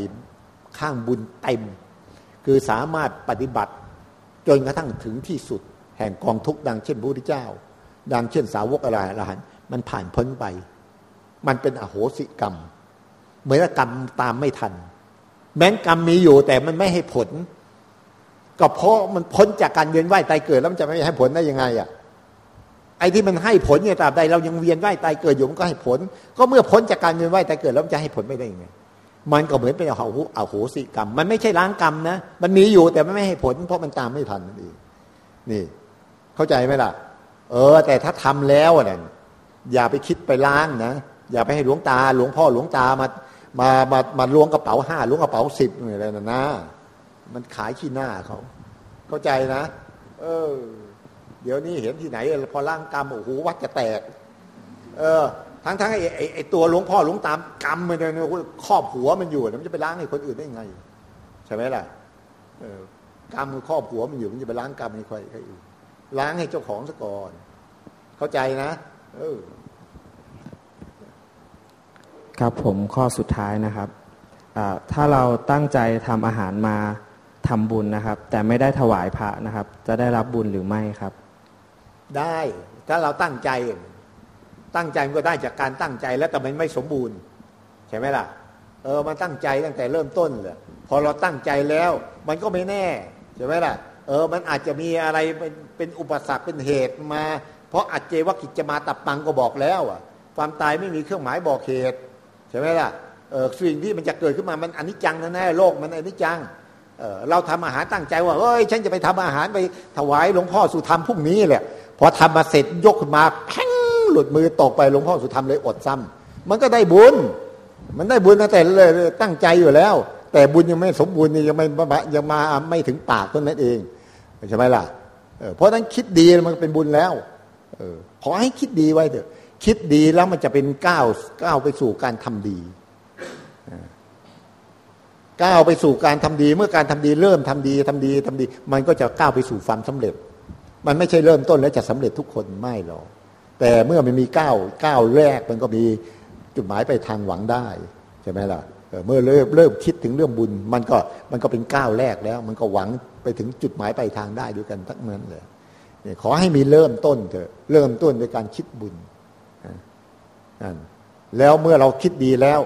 ข้างบุญเต็ม คือสามารถปฏิบัติจนกระทั่งถึงที่สุด แห่งกองทุกดังเช่นพระพุทธเจ้า ดังเช่นสาวกอะไรอรหันมันผ่านพ้นไป มันเป็นอโหสิกรรม เหมือนกรรมตามไม่ทัน แม้นกรรมมีอยู่แต่มันไม่ให้ผล ก็เพราะมันพ้นจากการเวียนว่ายตายเกิดแล้วมันจะไม่ให้ผลได้ยังไงอะ ไอ้ที่มันให้ผลเนี่ยตราบใดเรายังเวียนว่ายตายเกิดอยู่มันก็ให้ผล ก็เมื่อพ้นจากการเวียนว่ายตายเกิดแล้วมันจะให้ผลไม่ได้ยังไงมันก็เหมือนเป็นเอาหูเอาโหสิกรรม มันไม่ใช่ล้างกรรมนะมันมีอยู่แต่มันไม่ให้ผล เพราะมันตามไม่ทันนั่นเองนี่ เข้าใจไหมล่ะ เออ แต่ถ้าทำแล้วน่ะอย่าไปคิดไปล้างนะอย่าไปให้หลวงตา หลวงพ่อหลวงตามามามามาล้วงกระเป๋าห้าล้วงกระเป๋าสิบอะไรนะนะมันขายขี้หน้าเขา เข้าใจนะ เออ เดี๋ยวนี้เห็นที่ไหน พอล้างกรรมโอ้โหวัดจะแตก เออ ทั้งทั้งไอ้ไอ้ไอ้ตัวหลวงพ่อหลวงตามกรรมมันเนี่ยครอบหัวมันอยู่มันจะไปล้างให้คนอื่นได้ยังไง ใช่ไหมล่ะเออกรรมมันครอบหัวมันอยู่มันจะไปล้างกรรมให้ใครใครอื่นล้างให้เจ้าของซะก่อน เข้าใจนะเออครับผมข้อสุดท้ายนะครับ ถ้าเราตั้งใจทำอาหารมาทำบุญนะครับ แต่ไม่ได้ถวายพระนะครับ จะได้รับบุญหรือไม่ครับ ได้ ถ้าเราตั้งใจ ตั้งใจมันก็ได้จากการตั้งใจแล้วแต่มันไม่สมบูรณ์ใช่ไหมล่ะ เออมันตั้งใจตั้งแต่เริ่มต้นเลยพอเราตั้งใจแล้ว มันก็ไม่แน่ใช่ไหมล่ะ เออมันอาจจะมีอะไรเป็นเป็นอุปสรรคเป็นเหตุมา เพราะอัจเจวกิจจะมาตับปังก็บอกแล้วอะ ความตายไม่มีเครื่องหมายบอกเหตุใช่ไหมล่ะเออสิ่งที่มันจะเกิดขึ้นมามันอนิจจังแน่โลกมันอนิจจังเออเราทำอาหารตั้งใจว่าเฮ้ยฉันจะไปทำอาหารไปถวายหลวงพ่อสุธรรมพรุ่งนี้แหละ พอทำมาเสร็จยกขึ้นมาแพงหลุดมือตกไปหลวงพ่อสุธรรมเลยอดซ้ำมันก็ได้บุญ มันได้บุญตั้งแต่เลยตั้งใจอยู่แล้ว แต่บุญยังไม่สมบูรณ์ยังไม่ยังมาไม่ถึงปากต้นนั้นเองใช่ไหมล่ะเพราะนั้นคิดดีมันเป็นบุญแล้วขอให้คิดดีไว้เถอะ คิดดีแล้วมันจะเป็นก้าวก้าวไปสู่การทำดีก้าวไปสู่การทำดี เมื่อการทำดีเริ่มทำดีทำดีทำดี มันก็จะก้าวไปสู่ความสำเร็จ มันไม่ใช่เริ่มต้นแล้วจะสำเร็จทุกคนไม่หรอกแต่เมื่อมันมีก้าวก้าวแรกมันก็มีจุดหมายไปทางหวังได้ใช่ไหมล่ะเมื่อเริ่มเริ่มคิดถึงเรื่องบุญ มันก็มันก็เป็นก้าวแรกแล้ว มันก็หวังไปถึงจุดหมายไปทางได้ด้วยกันทั้งนั้นเลยขอให้มีเริ่มต้นเถอะเริ่มต้นด้วยการคิดบุญนั่นแล้วเมื่อเราคิดดีแล้ว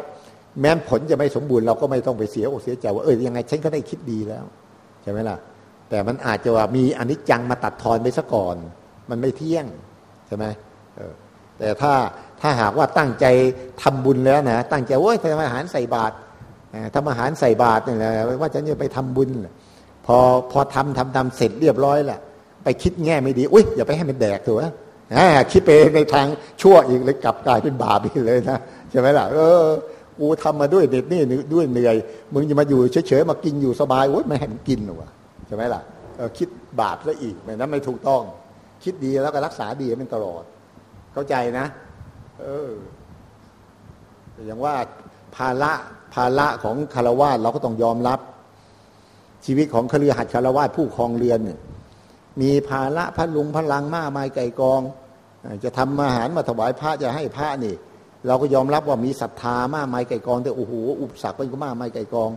แม้ผลจะไม่สมบูรณ์เราก็ไม่ต้องไปเสียอกเสียใจว่าเออยังไงฉันก็ได้คิดดีแล้วใช่ไหมล่ะ แต่มันอาจจะว่ามีอนิจจังมาตัดทอนไปซะก่อน มันไม่เที่ยงใช่ไหมแต่ถ้าถ้าหากว่าตั้งใจทำบุญแล้วนะตั้งใจว่าทำอาหารใส่บาตรทำอาหารใส่บาตรเนี่ยนะว่าฉันจะไปทำบุญพอพอทำทำทำเสร็จเรียบร้อยแหละไปคิดแง่ไม่ดีอุ้ยอย่าไปให้มันแดกเถอะคิดไปในทางชั่วอีกเลยกลับกลายเป็นบาปอีกเลยนะใช่ไหมล่ะเออกูทำมาด้วยเด็ดนี่ด้วยเหนื่อย มึงจะมาอยู่เฉยๆมากินอยู่สบายโอ๊ยไม่ให้มันกินหรอ ช่ไหมล่ะคิดบาปแล้วอีกแบบนั้นไม่ถูกต้อง คิดดีแล้วก็รักษาดีมันตลอด เข้าใจนะ เอออย่างว่าภาระภาระของคารวะเราก็ต้องยอมรับ ชีวิตของครือหัดคารวะผู้ครองเรือนเนี่ยมีภาระพระลุงพลังมากมายไก่กอง จะทำอาหารมาถวายพระจะให้พระนี่ เราก็ยอมรับว่ามีศรัทธามากมายไก่กอง แต่โอ้โหอุปสรรคมันก็มากมายไก่กอง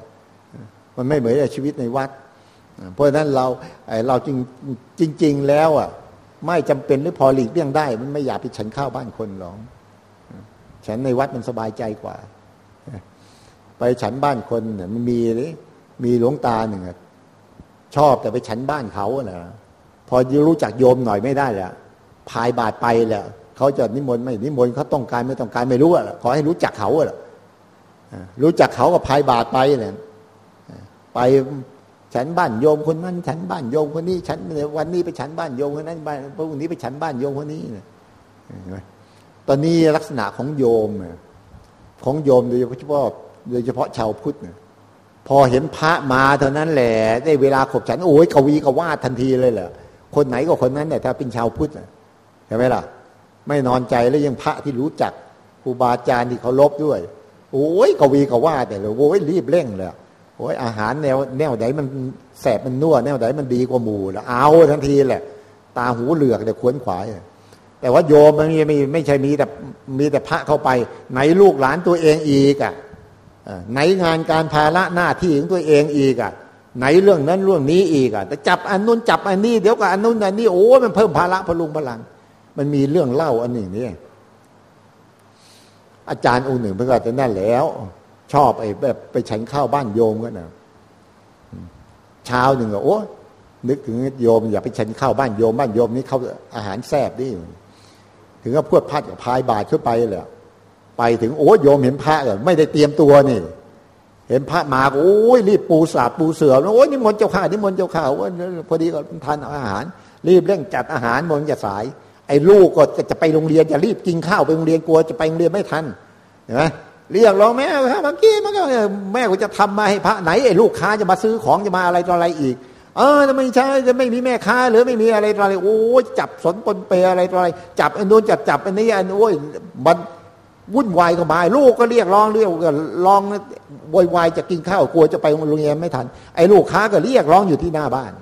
มันไม่เหมือนชีวิตในวัด เพราะฉะนั้นเราเราจริงจริงแล้วอะไม่จำเป็นหรือพอหลีกเลี่ยงได้ มันไม่อยากไปฉันข้าวบ้านคนหรอกฉันในวัดมันสบายใจกว่า ไปฉันบ้านคนเนี่ยมันมีมีหลวงตาหนึ่งชอบแต่ไปฉันบ้านเขาเนะพอรู้จักโยมหน่อยไม่ได้แหละพายบาดไปแหละเขาจะนิมนต์ไม่นิมนต์เขาต้องการไม่ต้องการไม่รู้อะขอให้รู้จักเขาอะรู้จักเขาก็พายบาดไปเนี่ยไป ฉันบ้านโยมคนนั้น ฉันบ้านโยมคนนี้ ฉันวันนี้ไปฉันบ้านโยมคนนั้นบ้านพรุ่งนี้ไปฉันบ้านโยมคนนี้เนี่ยตอนนี้ลักษณะของโยมของโยมโดยเฉพาะโดยเฉพาะชาวพุทธเนี่ยพอเห็นพระมาเท่านั้นแหละได้เวลาขบฉันโอ้ยกวีกวาดทันทีเลยเหรอคนไหนก็คนนั้นเนี่ยถ้าเป็นชาวพุทธเห็นไหมล่ะ ไม่นอนใจแล้วยังพระที่รู้จักครูบาอาจารย์ที่เขาลบด้วย โอ้ยกวีกวาดแต่เลยโอ้ยรีบเร่งเลย โอ้ยอาหารแนวแนวไหนมันแสบมันนัวแนวไหนมันดีกว่าหมูแล้วเอาทันทีแหละ ตาหูเหลือกเดี๋ยวขวนขวายแต่ว่าโยมมันไม่ไม่ใช่มีแต่มีแต่พระเข้าไป ไหนลูกหลานตัวเองอีกอะไหนงานการภาระหน้าที่ของตัวเองอีกอะไหนเรื่องนั้นเรื่องนี้อีกอะแต่จับอันนู้นจับอันนี้เดี๋ยวกับอันนู้นอันนี้โอ้มันเพิ่มภาระพลุงพลัง มันมีเรื่องเล่าอันหนึ่งนี่อาจารย์องค์หนึ่งเพิ่งอาจจะนั่นแล้ว ชอบไอ้แบบไปฉันข้าวบ้านโยมก็นะเช้าหนึ่งก็โอ้นึกถึงโยม อย่าไปฉันข้าวบ้านโยมบ้านโยมนี่เขาอาหารแซ่บดิถึงก็พวดพัดกับพายบาทขึ้นไปเลยไปถึงโอ้โยมเห็นพระเลยไม่ได้เตรียมตัวนี่ เห็นพระมาโอ้ยรีบปูสาปูเสือโอ้ยนี่มนเจ้าข้านี่มนเจ้าข้าว่าพอดีก็ทานอาหาร รีบเร่งจัดอาหารมนจะสาย ไอ้ลูกก็จะไปโรงเรียนจะรีบกินข้าวไปโรงเรียนกลัวจะไปโรงเรียนไม่ทันเห็นไหม เรียกร้องแม่เมื่อกี้มันก็แม่ก็จะทำมาให้พระไหนไอ้ลูกค้าจะมาซื้อของจะมาอะไรต่ออะไรอีก เออจะไม่ใช่จะไม่มีแม่ค้า หรือไม่มีอะไรต่ออะไรโอ้จับสนปนเปอะไรต่ออะไรจับไอ้นู้นจับจับอ้นี้อันโอ้ยมันวุ่นวายก็มาลูกก็เรียกร้องเรียกร้องวอยวายจะกินข้าวกลัวจะไปโรงเรียนไม่ทัน ไอ้ลูกค้าก็เรียกร้องอยู่ที่หน้าบ้าน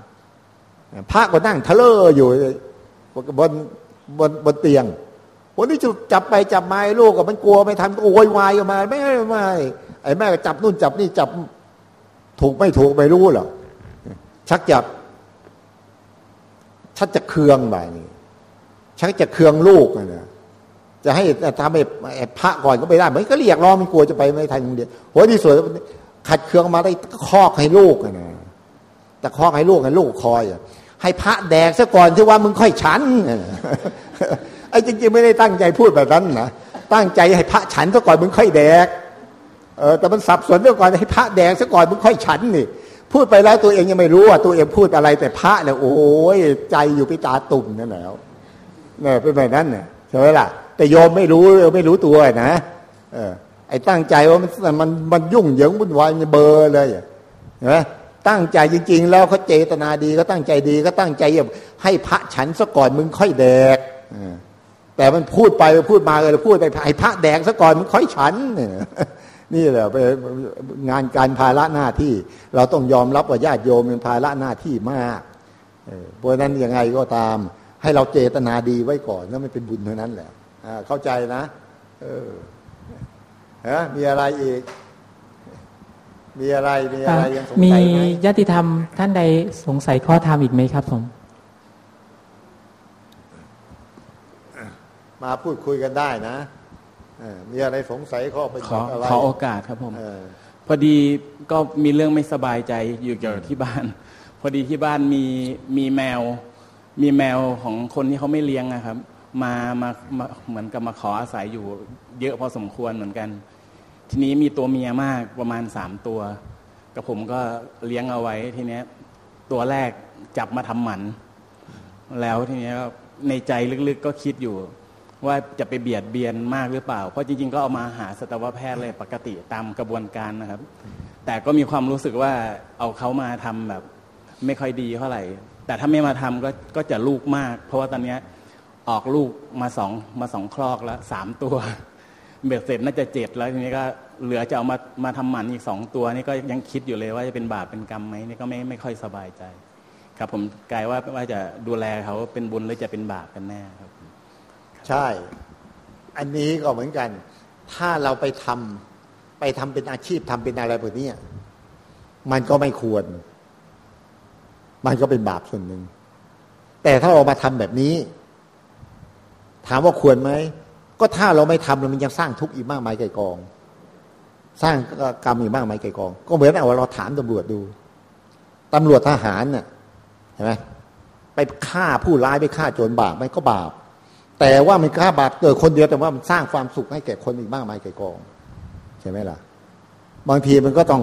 พระก็นั่งทะเลออยู่บนบนบนเตียง วันนี้จะจับไปจับมาไอ้ลูกก็มันกลัวไม่ทันโวยวายออกมาไม่ไม่ไอ้แม่ก็จับนู่นจับนี่จับถูกไม่ถูกไม่รู้หรอกชักจับชักจะเคืองไปนี่ชักจะเคืองลูกนะจะให้ทำให้พระก่อนก็ไม่ได้มันก็เรียกร้องมันกลัวจะไปไม่ทันโรงเรียนโหที่สุดขัดเคืองมาได้คอกให้ลูกนะแต่คอกให้ลูกให้ลูกคอยให้พระแดกซะก่อนที่ว่ามึงค่อยฉัน อ้จริงๆไม่ได้ตั้งใจพูดแบบนั้นนะตั้งใจให้พระฉันซะก่อนมึงค่อยแดกเออแต่มันสับสนเรื่องก่อนให้พระแดกซะก่อนมึงค่อยฉันนี่ พูดไปแล้วตัวเองยังไม่รู้ว่าตัวเองพูดอะไร แต่พระเนี่ยโอ้ยใจอยู่พิตาตุ่มนั่นแล้วเนี่ยเป็นแบบนั้นเนี่ยใช่ไหมล่ะ แต่โยมไม่รู้ไม่รู้ตัวนะเออไอ้ตั้งใจว่ามันมันมันยุ่งเหยิงวุ่นวายเบอร์เลยนะตั้งใจจริง ๆ แล้วเขาเจตนาดีก็ตั้งใจดีก็ตั้งใจให้พระฉันซะก่อนมึงค่อยแดก แต่มันพูดไปพูดมาเลยพูดไปให้พระแดกซะก่อนมึงค่อยฉันนี่แหละไปงานการภาระหน้าที่ เราต้องยอมรับว่าญาติโยมเป็นภาระหน้าที่มากเพราะนั้นยังไงก็ตาม ให้เราเจตนาดีไว้ก่อนแล้วมันเป็นบุญเท่านั้นแหละเข้าใจนะเออฮะมีอะไรอีก มีอะไรมีอะไรยังสงสัยไหมมีญาติธรรมท่านใดสงสัยข้อธรรมอีกไหมครับผม มาพูดคุยกันได้นะมีอะไรสงสัยข้อไปขอขอโอกาสครับผมพอดีก็มีเรื่องไม่สบายใจอยู่เกี่ยวกับที่บ้าน พอดีที่บ้านมีมีแมว มีแมวของคนที่เขาไม่เลี้ยงนะครับ มามาเหมือนกับมาขออาศัยอยู่ เยอะพอสมควรเหมือนกัน ทีนี้มีตัวเมียมากประมาณสามตัวกับผมก็เลี้ยงเอาไว้ทีนี้ตัวแรกจับมาทำหมัน แล้วทีนี้ในใจลึกๆก็คิดอยู่ ว่าจะไปเบียดเบียนมากหรือเปล่า เพราะจริงๆ ก็เอามาหาสัตวแพทย์เลยปกติตามกระบวนการนะครับ แต่ก็มีความรู้สึกว่าเอาเขามาทำแบบไม่ค่อยดีเท่าไหร่ แต่ถ้าไม่มาทำก็ก็จะลูกมาก เพราะว่าตอนนี้ออกลูกมาสองมาสองคลอกแล้วสามตัว เบ็ดเสร็จน่าจะเจ็ดแล้วทีนี้ก็เหลือจะเอามามาทำหมันอีกสองตัวนี่ก็ยังคิดอยู่เลยว่าจะเป็นบาปเป็นกรรมไหมนี่ก็ไม่ไม่ค่อยสบายใจ ครับผมกลายว่าว่าจะดูแลเขาเป็นบุญหรือจะเป็นบาปกันแน่ครับ ใช่ อันนี้ก็เหมือนกัน ถ้าเราไปทำไปทำเป็นอาชีพทำเป็นอะไรแบบนี้มันก็ไม่ควร มันก็เป็นบาปส่วนหนึ่ง แต่ถ้าเรามาทำแบบนี้ ถามว่าควรไหม ก็ถ้าเราไม่ทำมันยังสร้างทุกข์อีกมากมายไก่กอง สร้างกรรมอีกมากมายไก่กอง ก็เหมือนเอาเราถามตำรวจดูตำรวจทหารเนี่ยเห็นไหมไปฆ่าผู้ร้ายไปฆ่าโจรบาปมันก็บาป แต่ว่ามันฆ่าบาปเกิดคนเดียวแต่ว่ามันสร้างความสุขให้แก่คนอีกมากมายไก่กอง ใช่ไหมล่ะ บางทีมันก็ต้อง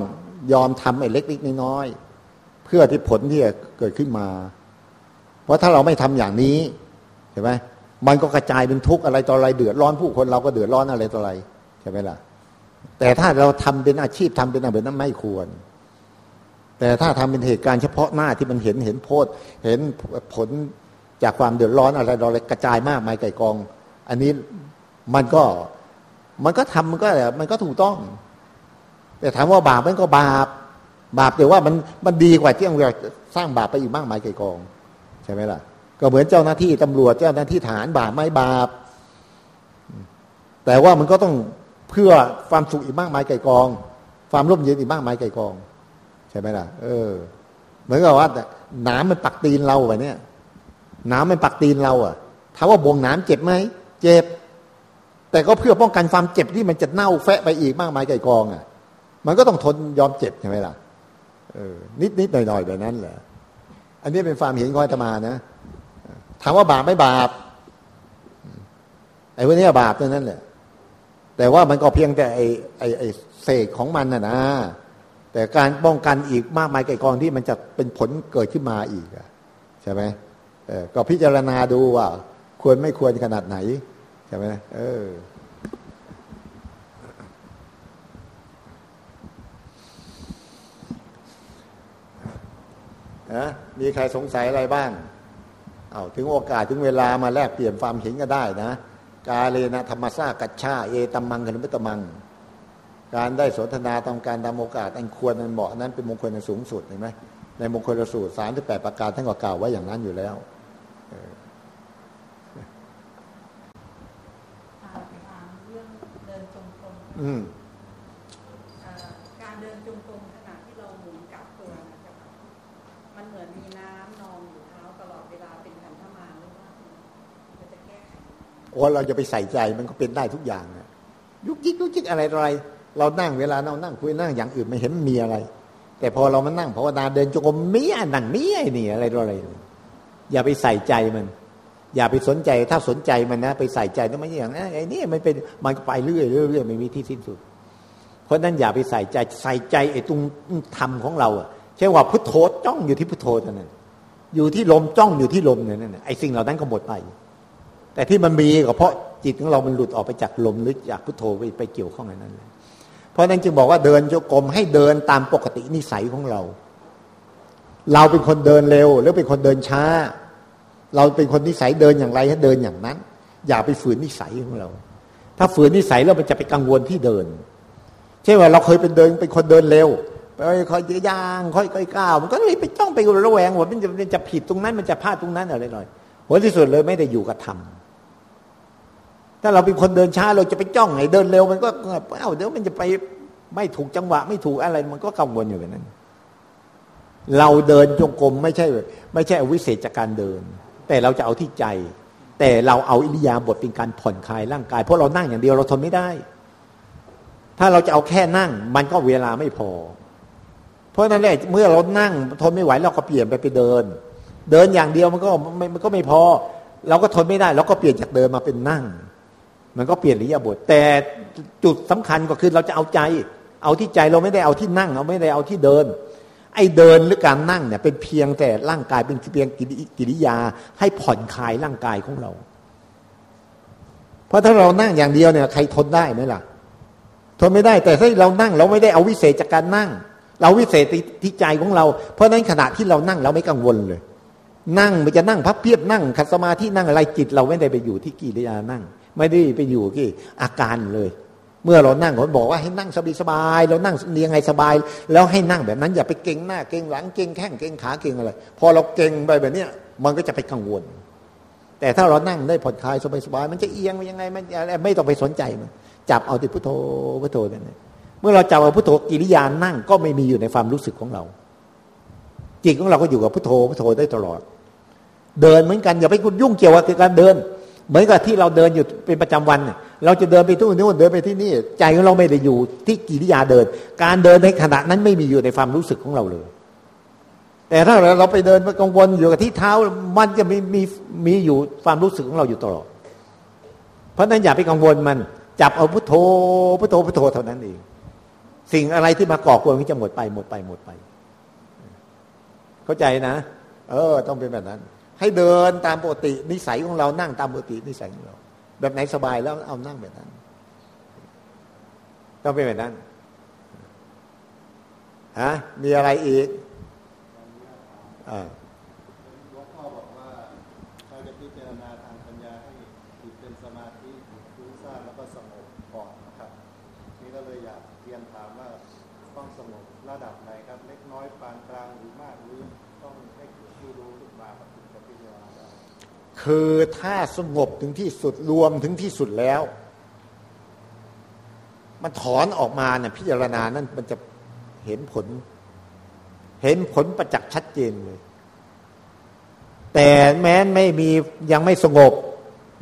ยอมทำไอ้เล็กๆน้อยๆเพื่อที่ผลที่จะเกิดขึ้นมา เพราะถ้าเราไม่ทำอย่างนี้เห็นไหมมันก็กระจายเป็นทุกข์อะไรต่ออะไรเดือดร้อนผู้คนเราก็เดือดร้อนอะไรต่ออะไรใช่ไหมล่ะ แต่ถ้าเราทำเป็นอาชีพทำเป็นอะไรนั้นไม่ควร แต่ถ้าทำเป็นเหตุการณ์เฉพาะหน้าที่มันเห็นเห็นโทษเห็นผล จากความเดือดร้อนอะไรอะไรกระจายมากมายไก่กอง อันนี้มันก็มันก็ทำมันก็มันก็ถูกต้อง แต่ถามว่าบาปมันก็บาป บาปแต่ว่ามันมันดีกว่าที่เราสร้างบาปไปอีกมากมายไก่กอง ใช่ไหมล่ะ ก็เหมือนเจ้าหน้าที่ตำรวจเจ้าหน้าที่ฐานบาปไม่บาป แต่ว่ามันก็ต้องเพื่อความสุขอีกมากมายไก่กอง ความร่มเย็นอีกมากมายไก่กอง ใช่ไหมล่ะ เออ เหมือนกับว่าน้ำมันปักตีนเราไปเนี่ย น้ำมันปักตีนเราอะถามว่าบ่งน้ำเจ็บไหมเจ็บ แต่ก็เพื่อป้องกันความเจ็บที่มันจะเน่าแฟะไปอีกมากมายไก่กองอะ มันก็ต้องทนยอมเจ็บใช่ไหมล่ะเออนิดนิดหน่อยหน่อยแบบนั้นแหละอันนี้เป็นความเห็นของอาตมานะถามว่าบาปไม่บาปไอ้พวกนี้บาปนั่นแหละแต่ว่ามันก็เพียงแต่ไอ้ไอ้ไอ้เศษของมันน่ะนะแต่การป้องกันอีกมากมายไก่กองที่มันจะเป็นผลเกิดขึ้นมาอีกใช่ไหม ก็พิจารณาดูว่า ควรไม่ควรขนาดไหนใช่ไหมเออนะมีใครสงสัยอะไรบ้าง เอาถึงโอกาสถึงเวลามาแลกเปลี่ยนความเห็นก็ได้นะ กาเลนะธรรมซากัจฉาเอตัมมังกันมิตมัง การได้สนทนาตามการตามโอกาส อันควรอันเหมาะนั้นเป็นมงคลอันสูงสุดเห็นไหมในมงคลสูตรสามที่แปดประการท่านก็กล่าวไว้อย่างนั้นอยู่แล้ว อืมการเดินจงกรมขณะที่เราหมุนกลับตัวนะครับมันเหมือนมีน้ำนองอยู่เท้าตลอดเวลาเป็นขันธมารหรือว่าจะแก้ไขโอ้เราจะไปใส่ใจมันก็เป็นได้ทุกอย่างนะยุกยิกยุกยิกอะไรอะไร เรานั่งเวลาเรานั่งคุยนั่งอย่างอื่นไม่เห็นมีอะไร แต่พอเรามานั่งภาวนาเดินจงกรมมีอันนั่งมีไอ้นี่อะไรอะไรอย่าไปใส่ใจมัน อย่าไปสนใจถ้าสนใจมันนะ ไปใส่ใจนั่นไม่อย่างนั้นไอ้นี่มันเป็นมันไปเรื่อยเรื่อยไม่มีที่สิ้นสุด เพราะนั้นอย่าไปใส่ใจใส่ใจไอ้ตรงธรรมของเราอะใช่ว่าพุทโธจ้องอยู่ที่พุทโธนั้นอยู่ที่ลมจ้องอยู่ที่ลมเนี่ยนั่นไอ้สิ่งเหล่านั้นก็หมดไป แต่ที่มันมีก็เพราะจิตของเรา มันหลุดออกไปจากลมหรือจากพุทโธไปไปเกี่ยวข้องในนั้นเลยเพราะนั้นจึงบอกว่าเดินโยกรมให้เดินตามปกตินิสัยของเรา เราเป็นคนเดินเร็ว หรือเป็นคนเดินช้า เราเป็นคนนิสัยเดินอย่างไรให้เดินอย่างนั้น อย่าไปฝืนนิสัยของเรา ถ้าฝืนนิสัยแล้วมันจะไปกังวลที่เดินเช่นว่าเราเคยเป็นเดินเป็นคนเดินเร็วไปค่อยย่างค่อยๆก้าวมันก็เลยไปจ้องไประแวงว่ามันจะมันจะผิดตรงนั้นมันจะพลาดตรงนั้นอะไรหน่อยหัวที่สุดเลยไม่ได้อยู่กับธรรมถ้าเราเป็นคนเดินช้าเราจะไปจ้องไงเดินเร็ว มันก็เอ้าเดี๋ยวมันจะไปไม่ถูกจังหวะ ไม่ถูกอะไรมันก็กังวลอยู่แบบนั้น เราเดินจงกรมไม่ใช่ ไม่ใช่อวิเศษจากการเดิน แต่เราจะเอาที่ใจ แต่เราเอาอิริยาบถเป็นการผ่อนคลายร่างกาย เพราะเรานั่งอย่างเดียวเราทนไม่ได้ ถ้าเราจะเอาแค่นั่ง มันก็เวลาไม่พอ เพราะนั่นแหละเมื่อเรานั่งทนไม่ไหวเราก็เปลี่ยนไปไปเดิน เดินอย่างเดียวมันก็มันก็ไม่พอ เราก็ทนไม่ได้ เราก็เปลี่ยนจากเดินมาเป็นนั่ง มันก็เปลี่ยนริยาบทแต่จุดสำคัญก็คือเราจะเอาใจ เอาที่ใจเราไม่ได้เอาที่นั่ง เราไม่ได้เอาที่เดิน ไอ้เดินหรือการนั่งเนี่ยเป็นเพียงแต่ร่างกายเป็นเพียงกิริยา ให้ผ่อนคลายร่างกายของเรา เพราะถ้าเรานั่งอย่างเดียวเนี่ยใครทนได้ไหมล่ะ ทนไม่ได้แต่ถ้าเรานั่งเราไม่ได้เอาวิเศษจากการนั่ง เราวิเศษที่ใจของเรา เพราะนั้นขณะที่เรานั่งเราไม่กังวลเลย นั่งมันจะนั่งพับเพียบนั่งขัดสมาธินั่งอะไรจิต เราไม่ได้ไปอยู่ที่กิริยานั่ง ไม่ได้ไปอยู่ที่อาการเลย เมื่อเรานั่งเขาบอกว่าให้นั่งสบายสบายเรานั่งเรียงไงสบาย แล้วให้นั่งแบบนั้น อย่าไปเก่งหน้าเก่งหลังเก่งแข้งเก่งขาเก่งอะไร พอเราเก่งไปแบบเนี้ยมันก็จะไปกังวล แต่ถ้าเรานั่งได้ผ่อนคลายสบายสบายมันจะเอียงยังไงมันไม่ต้องไปสนใจมันจับเอาติพุทโธพุทโธนั่นเมื่อเราจับเอาพุทโธกิริยานั่งก็ไม่มีอยู่ในความรู้สึกของเราจิตของเราก็อยู่กับพุทโธพุทโธได้ตลอด เดินเหมือนกันอย่าไปยุ่งเกี่ยวกับการเดิน เหมือนกับที่เราเดินอยู่เป็นประจำวันเเราจะเดินไปที่นู่นเดินไปที่นี่ ใจของเราไม่ได้อยู่ที่กิริยาเดิน การเดินในขณะนั้นไม่มีอยู่ในความรู้สึกของเราเลย แต่ถ้าเราไปเดินไปกังวลอยู่กับที่เท้า มันจะมีมีมีอยู่ความรู้สึกของเราอยู่ตลอด เพราะนั้นอย่าไปกังวลมัน จับเอาพุทโธพุทโธพุทโธเท่านั้นเองสิ่งอะไรที่มาก่อกวนก็จะหมดไปหมดไปหมดไป เข้าใจนะ เออ ต้องเป็นแบบนั้น ให้เดินตามปกตินิสัยของเรานั่งตามปกตินิสัยของเรา แบบไหนสบายแล้วเอานั่งแบบนั้นต้องเป็นแบบนั้นฮะมีอะไรอีกอ่า คือถ้าสงบถึงที่สุดรวมถึงที่สุดแล้ว มันถอนออกมาเนี่ยพิจารณานั่นมันจะเห็นผล เห็นผลประจักษ์ชัดเจนเลย แต่แม้นไม่มียังไม่สงบ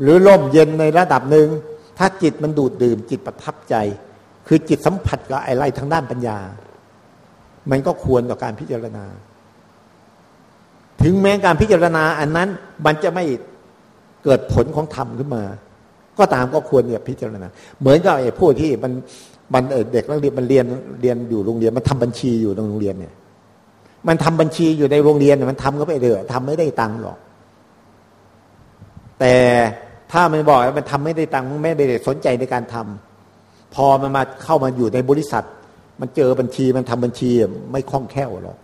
หรือร่มเย็นในระดับหนึ่ง ถ้าจิตมันดูดดื่ม จิตประทับใจ คือจิตสัมผัสกับไอะไรทางด้านปัญญา มันก็ควรต่อการพิจารณาถึงแม้การพิจารณาอันนั้นมันจะไม่ เกิดผลของธรรมขึ้นมา ก็ตามก็ควรเนี่ยพิจารณาเหมือนกับไอ้ผู้ที่มันมันเด็กนักเรียนมันเรียนเรียนอยู่โรงเรียนมันทำบัญชีอยู่ในโรงเรียนเนี่ยมันทำบัญชีอยู่ในโรงเรียนมันทำก็ไปเถอะทำไม่ได้ตังค์หรอก แต่ถ้ามันบอกมันทำไม่ได้ตังค์ไม่ได้สนใจในการทำพอมันมาเข้ามาอยู่ในบริษัท มันเจอบัญชีมันทำบัญชีไม่คล่องแคล่วหรอก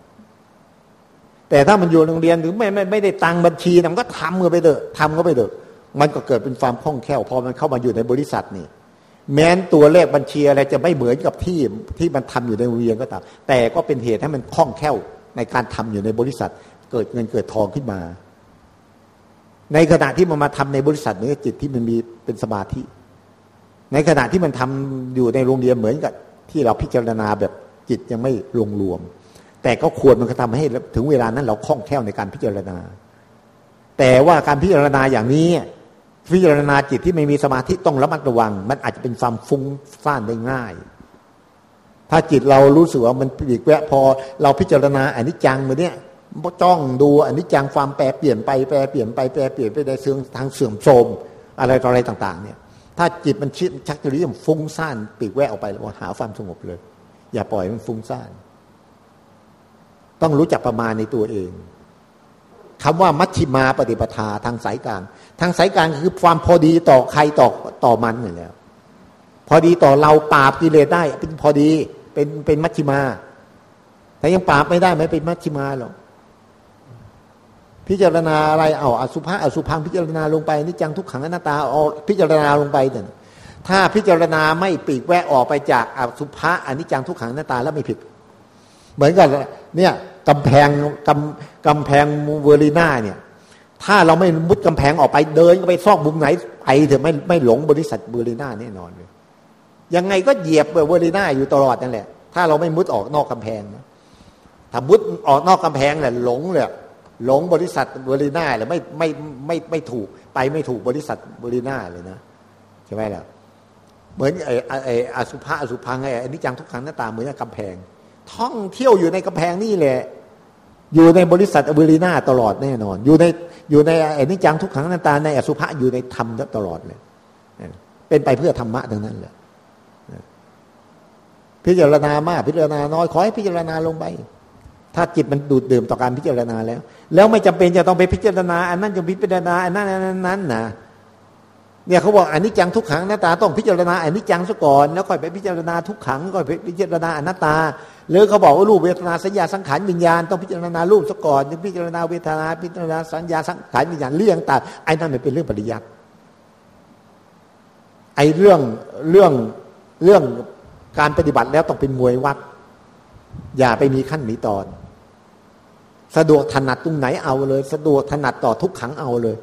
แต่ถ้ามันอยู่โรงเรียนหรือไม่ไม่ไม่ได้ตังบัญชีมันก็ทำก็ไปเถอะทำก็ไปเถอะ มันก็เกิดเป็นความคล่องแคล่วพอมันเข้ามาอยู่ในบริษัทนี่ แม้นตัวเลขบัญชีอะไรจะไม่เหมือนกับที่ที่มันทำอยู่ในโรงเรียนก็ตามแต่ก็เป็นเหตุให้มันคล่องแคล่วในการทำอยู่ในบริษัท เกิดเงินเกิดทองขึ้นมา ในขณะที่มันมาทำในบริษัทนี้จิตที่มันมีเป็นสมาธิ ในขณะที่มันทำอยู่ในโรงเรียนเหมือนกับที่เราพิจารณาแบบจิตยังไม่ลงรวม แต่ก็ควรมันก็ทำให้ถึงเวลานั้น เราคล่องแคล่วในการพิจารณา แต่ว่าการพิจารณาอย่างนี้ พิจารณาจิตที่ไม่มีสมาธิต้องระมัดระวัง มันอาจจะเป็นความฟุ้งซ่านได้ง่าย ถ้าจิตเรารู้สึกว่ามันปีกแวะพอ เราพิจารณาอนิจจังมือเนี้ยจ้องดูอนิจจังความแปรเปลี่ยนไปแปรเปลี่ยนไปแปรเปลี่ยนไปในเสื่อมทางเสื่อมโทรมอะไรต่ออะไรต่าง ๆ เนี่ย ถ้าจิตมันชิดชักจะเริ่มฟุ้งซ่านปีกแวะออกไปแล้วหาความสงบเลย อย่าปล่อยมันฟุ้งซ่าน ต้องรู้จักประมาณในตัวเองคำว่ามัชชิมาปฏิปทาทางสายกลาง ทางสายกลางคือความพอดีต่อใครต่อต่อมันนี่แหละพอดีต่อเราปราบกิเลสได้ เป็นพอดีเป็นเป็นมัชชิมา แต่ยังปราบไม่ได้ไหมเป็นมัชชิมาหรอกพิจารณาอะไรเอาอสุภะอสุพังพิจารณาลงไปนิจังทุกขังอนัตตาเอาพิจารณาลงไปเนี่ยถ้าพิจารณาไม่ปีกแวะออกไปจากอสุภะอนิจจังทุกขังอนัตตาแล้วไม่ผิด เหมือนกับเนี่ย กำแพงกำกำแพงเวอรีนาเนี่ย ถ้าเราไม่มุดกำแพงออกไปเดินไปซอกมุมไหนไปเถอะไม่ไม่หลงบริษัทเวอรีนาแน่นอนเลยยังไงก็เหยียบเวอรีนาอยู่ตลอดนั่นแหละ ถ้าเราไม่มุดออกนอกกำแพงนะถ้ามุดออกนอกกำแพงเนี่ยหลงเลยหลงบริษัทเวอรีนาเลยไม่ไม่ไม่ไม่ถูกไปไม่ถูกบริษัทเวอรีนาเลยนะใช่ไหมล่ะเหมือนไอ้ไอ้อสุภะอสุพังไอ้นิจังทุกครั้งหน้าตาเหมือนกำแพง ท่องเที่ยวอยู่ในกำแพงนี่แหละ อยู่ในบริษัทอเวรีนาตลอดแน่นอน อยู่ในอยู่ในอนิจังทุกขังนันตาในอสุภะอยู่ในธรรมตลอดเลยเป็นไปเพื่อธรรมะทั้งนั้นแหละพิจารณามากพิจารณาน้อยขอให้พิจารณาลงไป ถ้าจิตมันดูดดื่มต่อการพิจารณาแล้ว แล้วไม่จำเป็นจะต้องไปพิจารณา อันนั้นจะพิจารณาอันนั้นอันนั้นนะ เนี่ยเขาบอกอันนี้จังทุกขังหน้าตาต้องพิจารณาอันนี้จังซะก่อนแล้วค่อยไปพิจารณาทุกขังก็ไปพิจารณาอนัตตาหรือเขาบอกว่ารูปเวทนาสัญญาสังขารวิญญาณต้องพิจารณารูปซะก่อนพิจารณาเวทนาพิจารณาสัญญาสังขารวิญญาณเรื่องต่างไอ้นั่นเป็นเรื่องปริยัติไอ้เรื่องเรื่องเรื่องการปฏิบัติแล้วต้องเป็นมวยวัด อย่าไปมีขั้นมีตอน สะดวกถนัดตรงไหนเอาเลย สะดวกถนัดต่อทุกขังเอาเลย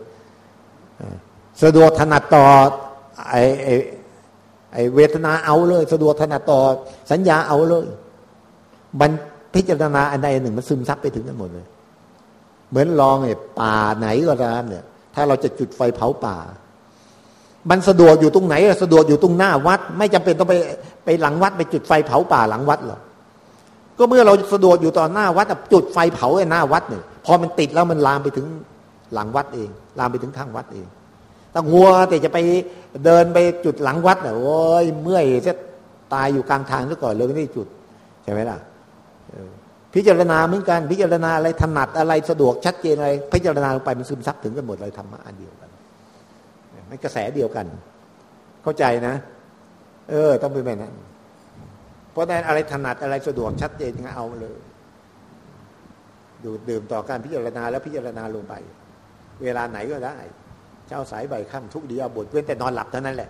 สะดวกถนัดต่อไอไอไอเวทนาเอาเลย สะดวกถนัดต่อสัญญาเอาเลยมันพิจารณาอันใดหนึ่งมันซึมซับไปถึงกันหมดเลย เหมือนลองไอ้ป่าไหนก็ตามเนี่ย ถ้าเราจะจุดไฟเผาป่า มันสะดวกอยู่ตรงไหนสะดวกอยู่ตรงหน้าวัด ไม่จำเป็นต้องไปไปหลังวัดไปจุดไฟเผาป่าหลังวัดหรอกก็เมื่อเราสะดวกอยู่ต่อหน้าวัดจุดไฟเผาไอ้หน้าวัดเนี่ยพอมันติดแล้วมันลามไปถึงหลังวัดเอง ลามไปถึงข้างวัดเอง ต้องหัวแต่จะไปเดินไปจุดหลังวัดเนี่ยโอ้ยเมื่อยจะตายอยู่กลางทางซะก่อนเลยไม่ได้จุดใช่ไหมล่ะพิจารณาเหมือนกันพิจารณาอะไรถนัดอะไรสะดวกชัดเจนอะไร พิจารณาลงไปมันซึมซับถึงกันหมดเลยธรรมะอันเดียวกันมันกระแสเดียวกัน เข้าใจนะ เออ ต้องเป็นแบบนั้นเพราะนั้นอะไรถนัดอะไรสะดวกชัดเจนงั้นเอาเลย ดูดื่มต่อการพิจารณาแล้วพิจารณาลงไป เวลาไหนก็ได้ เช้าสายใบค่ำทุกเดียวบทเว้นแต่นอนหลับเท่านั้นแหละ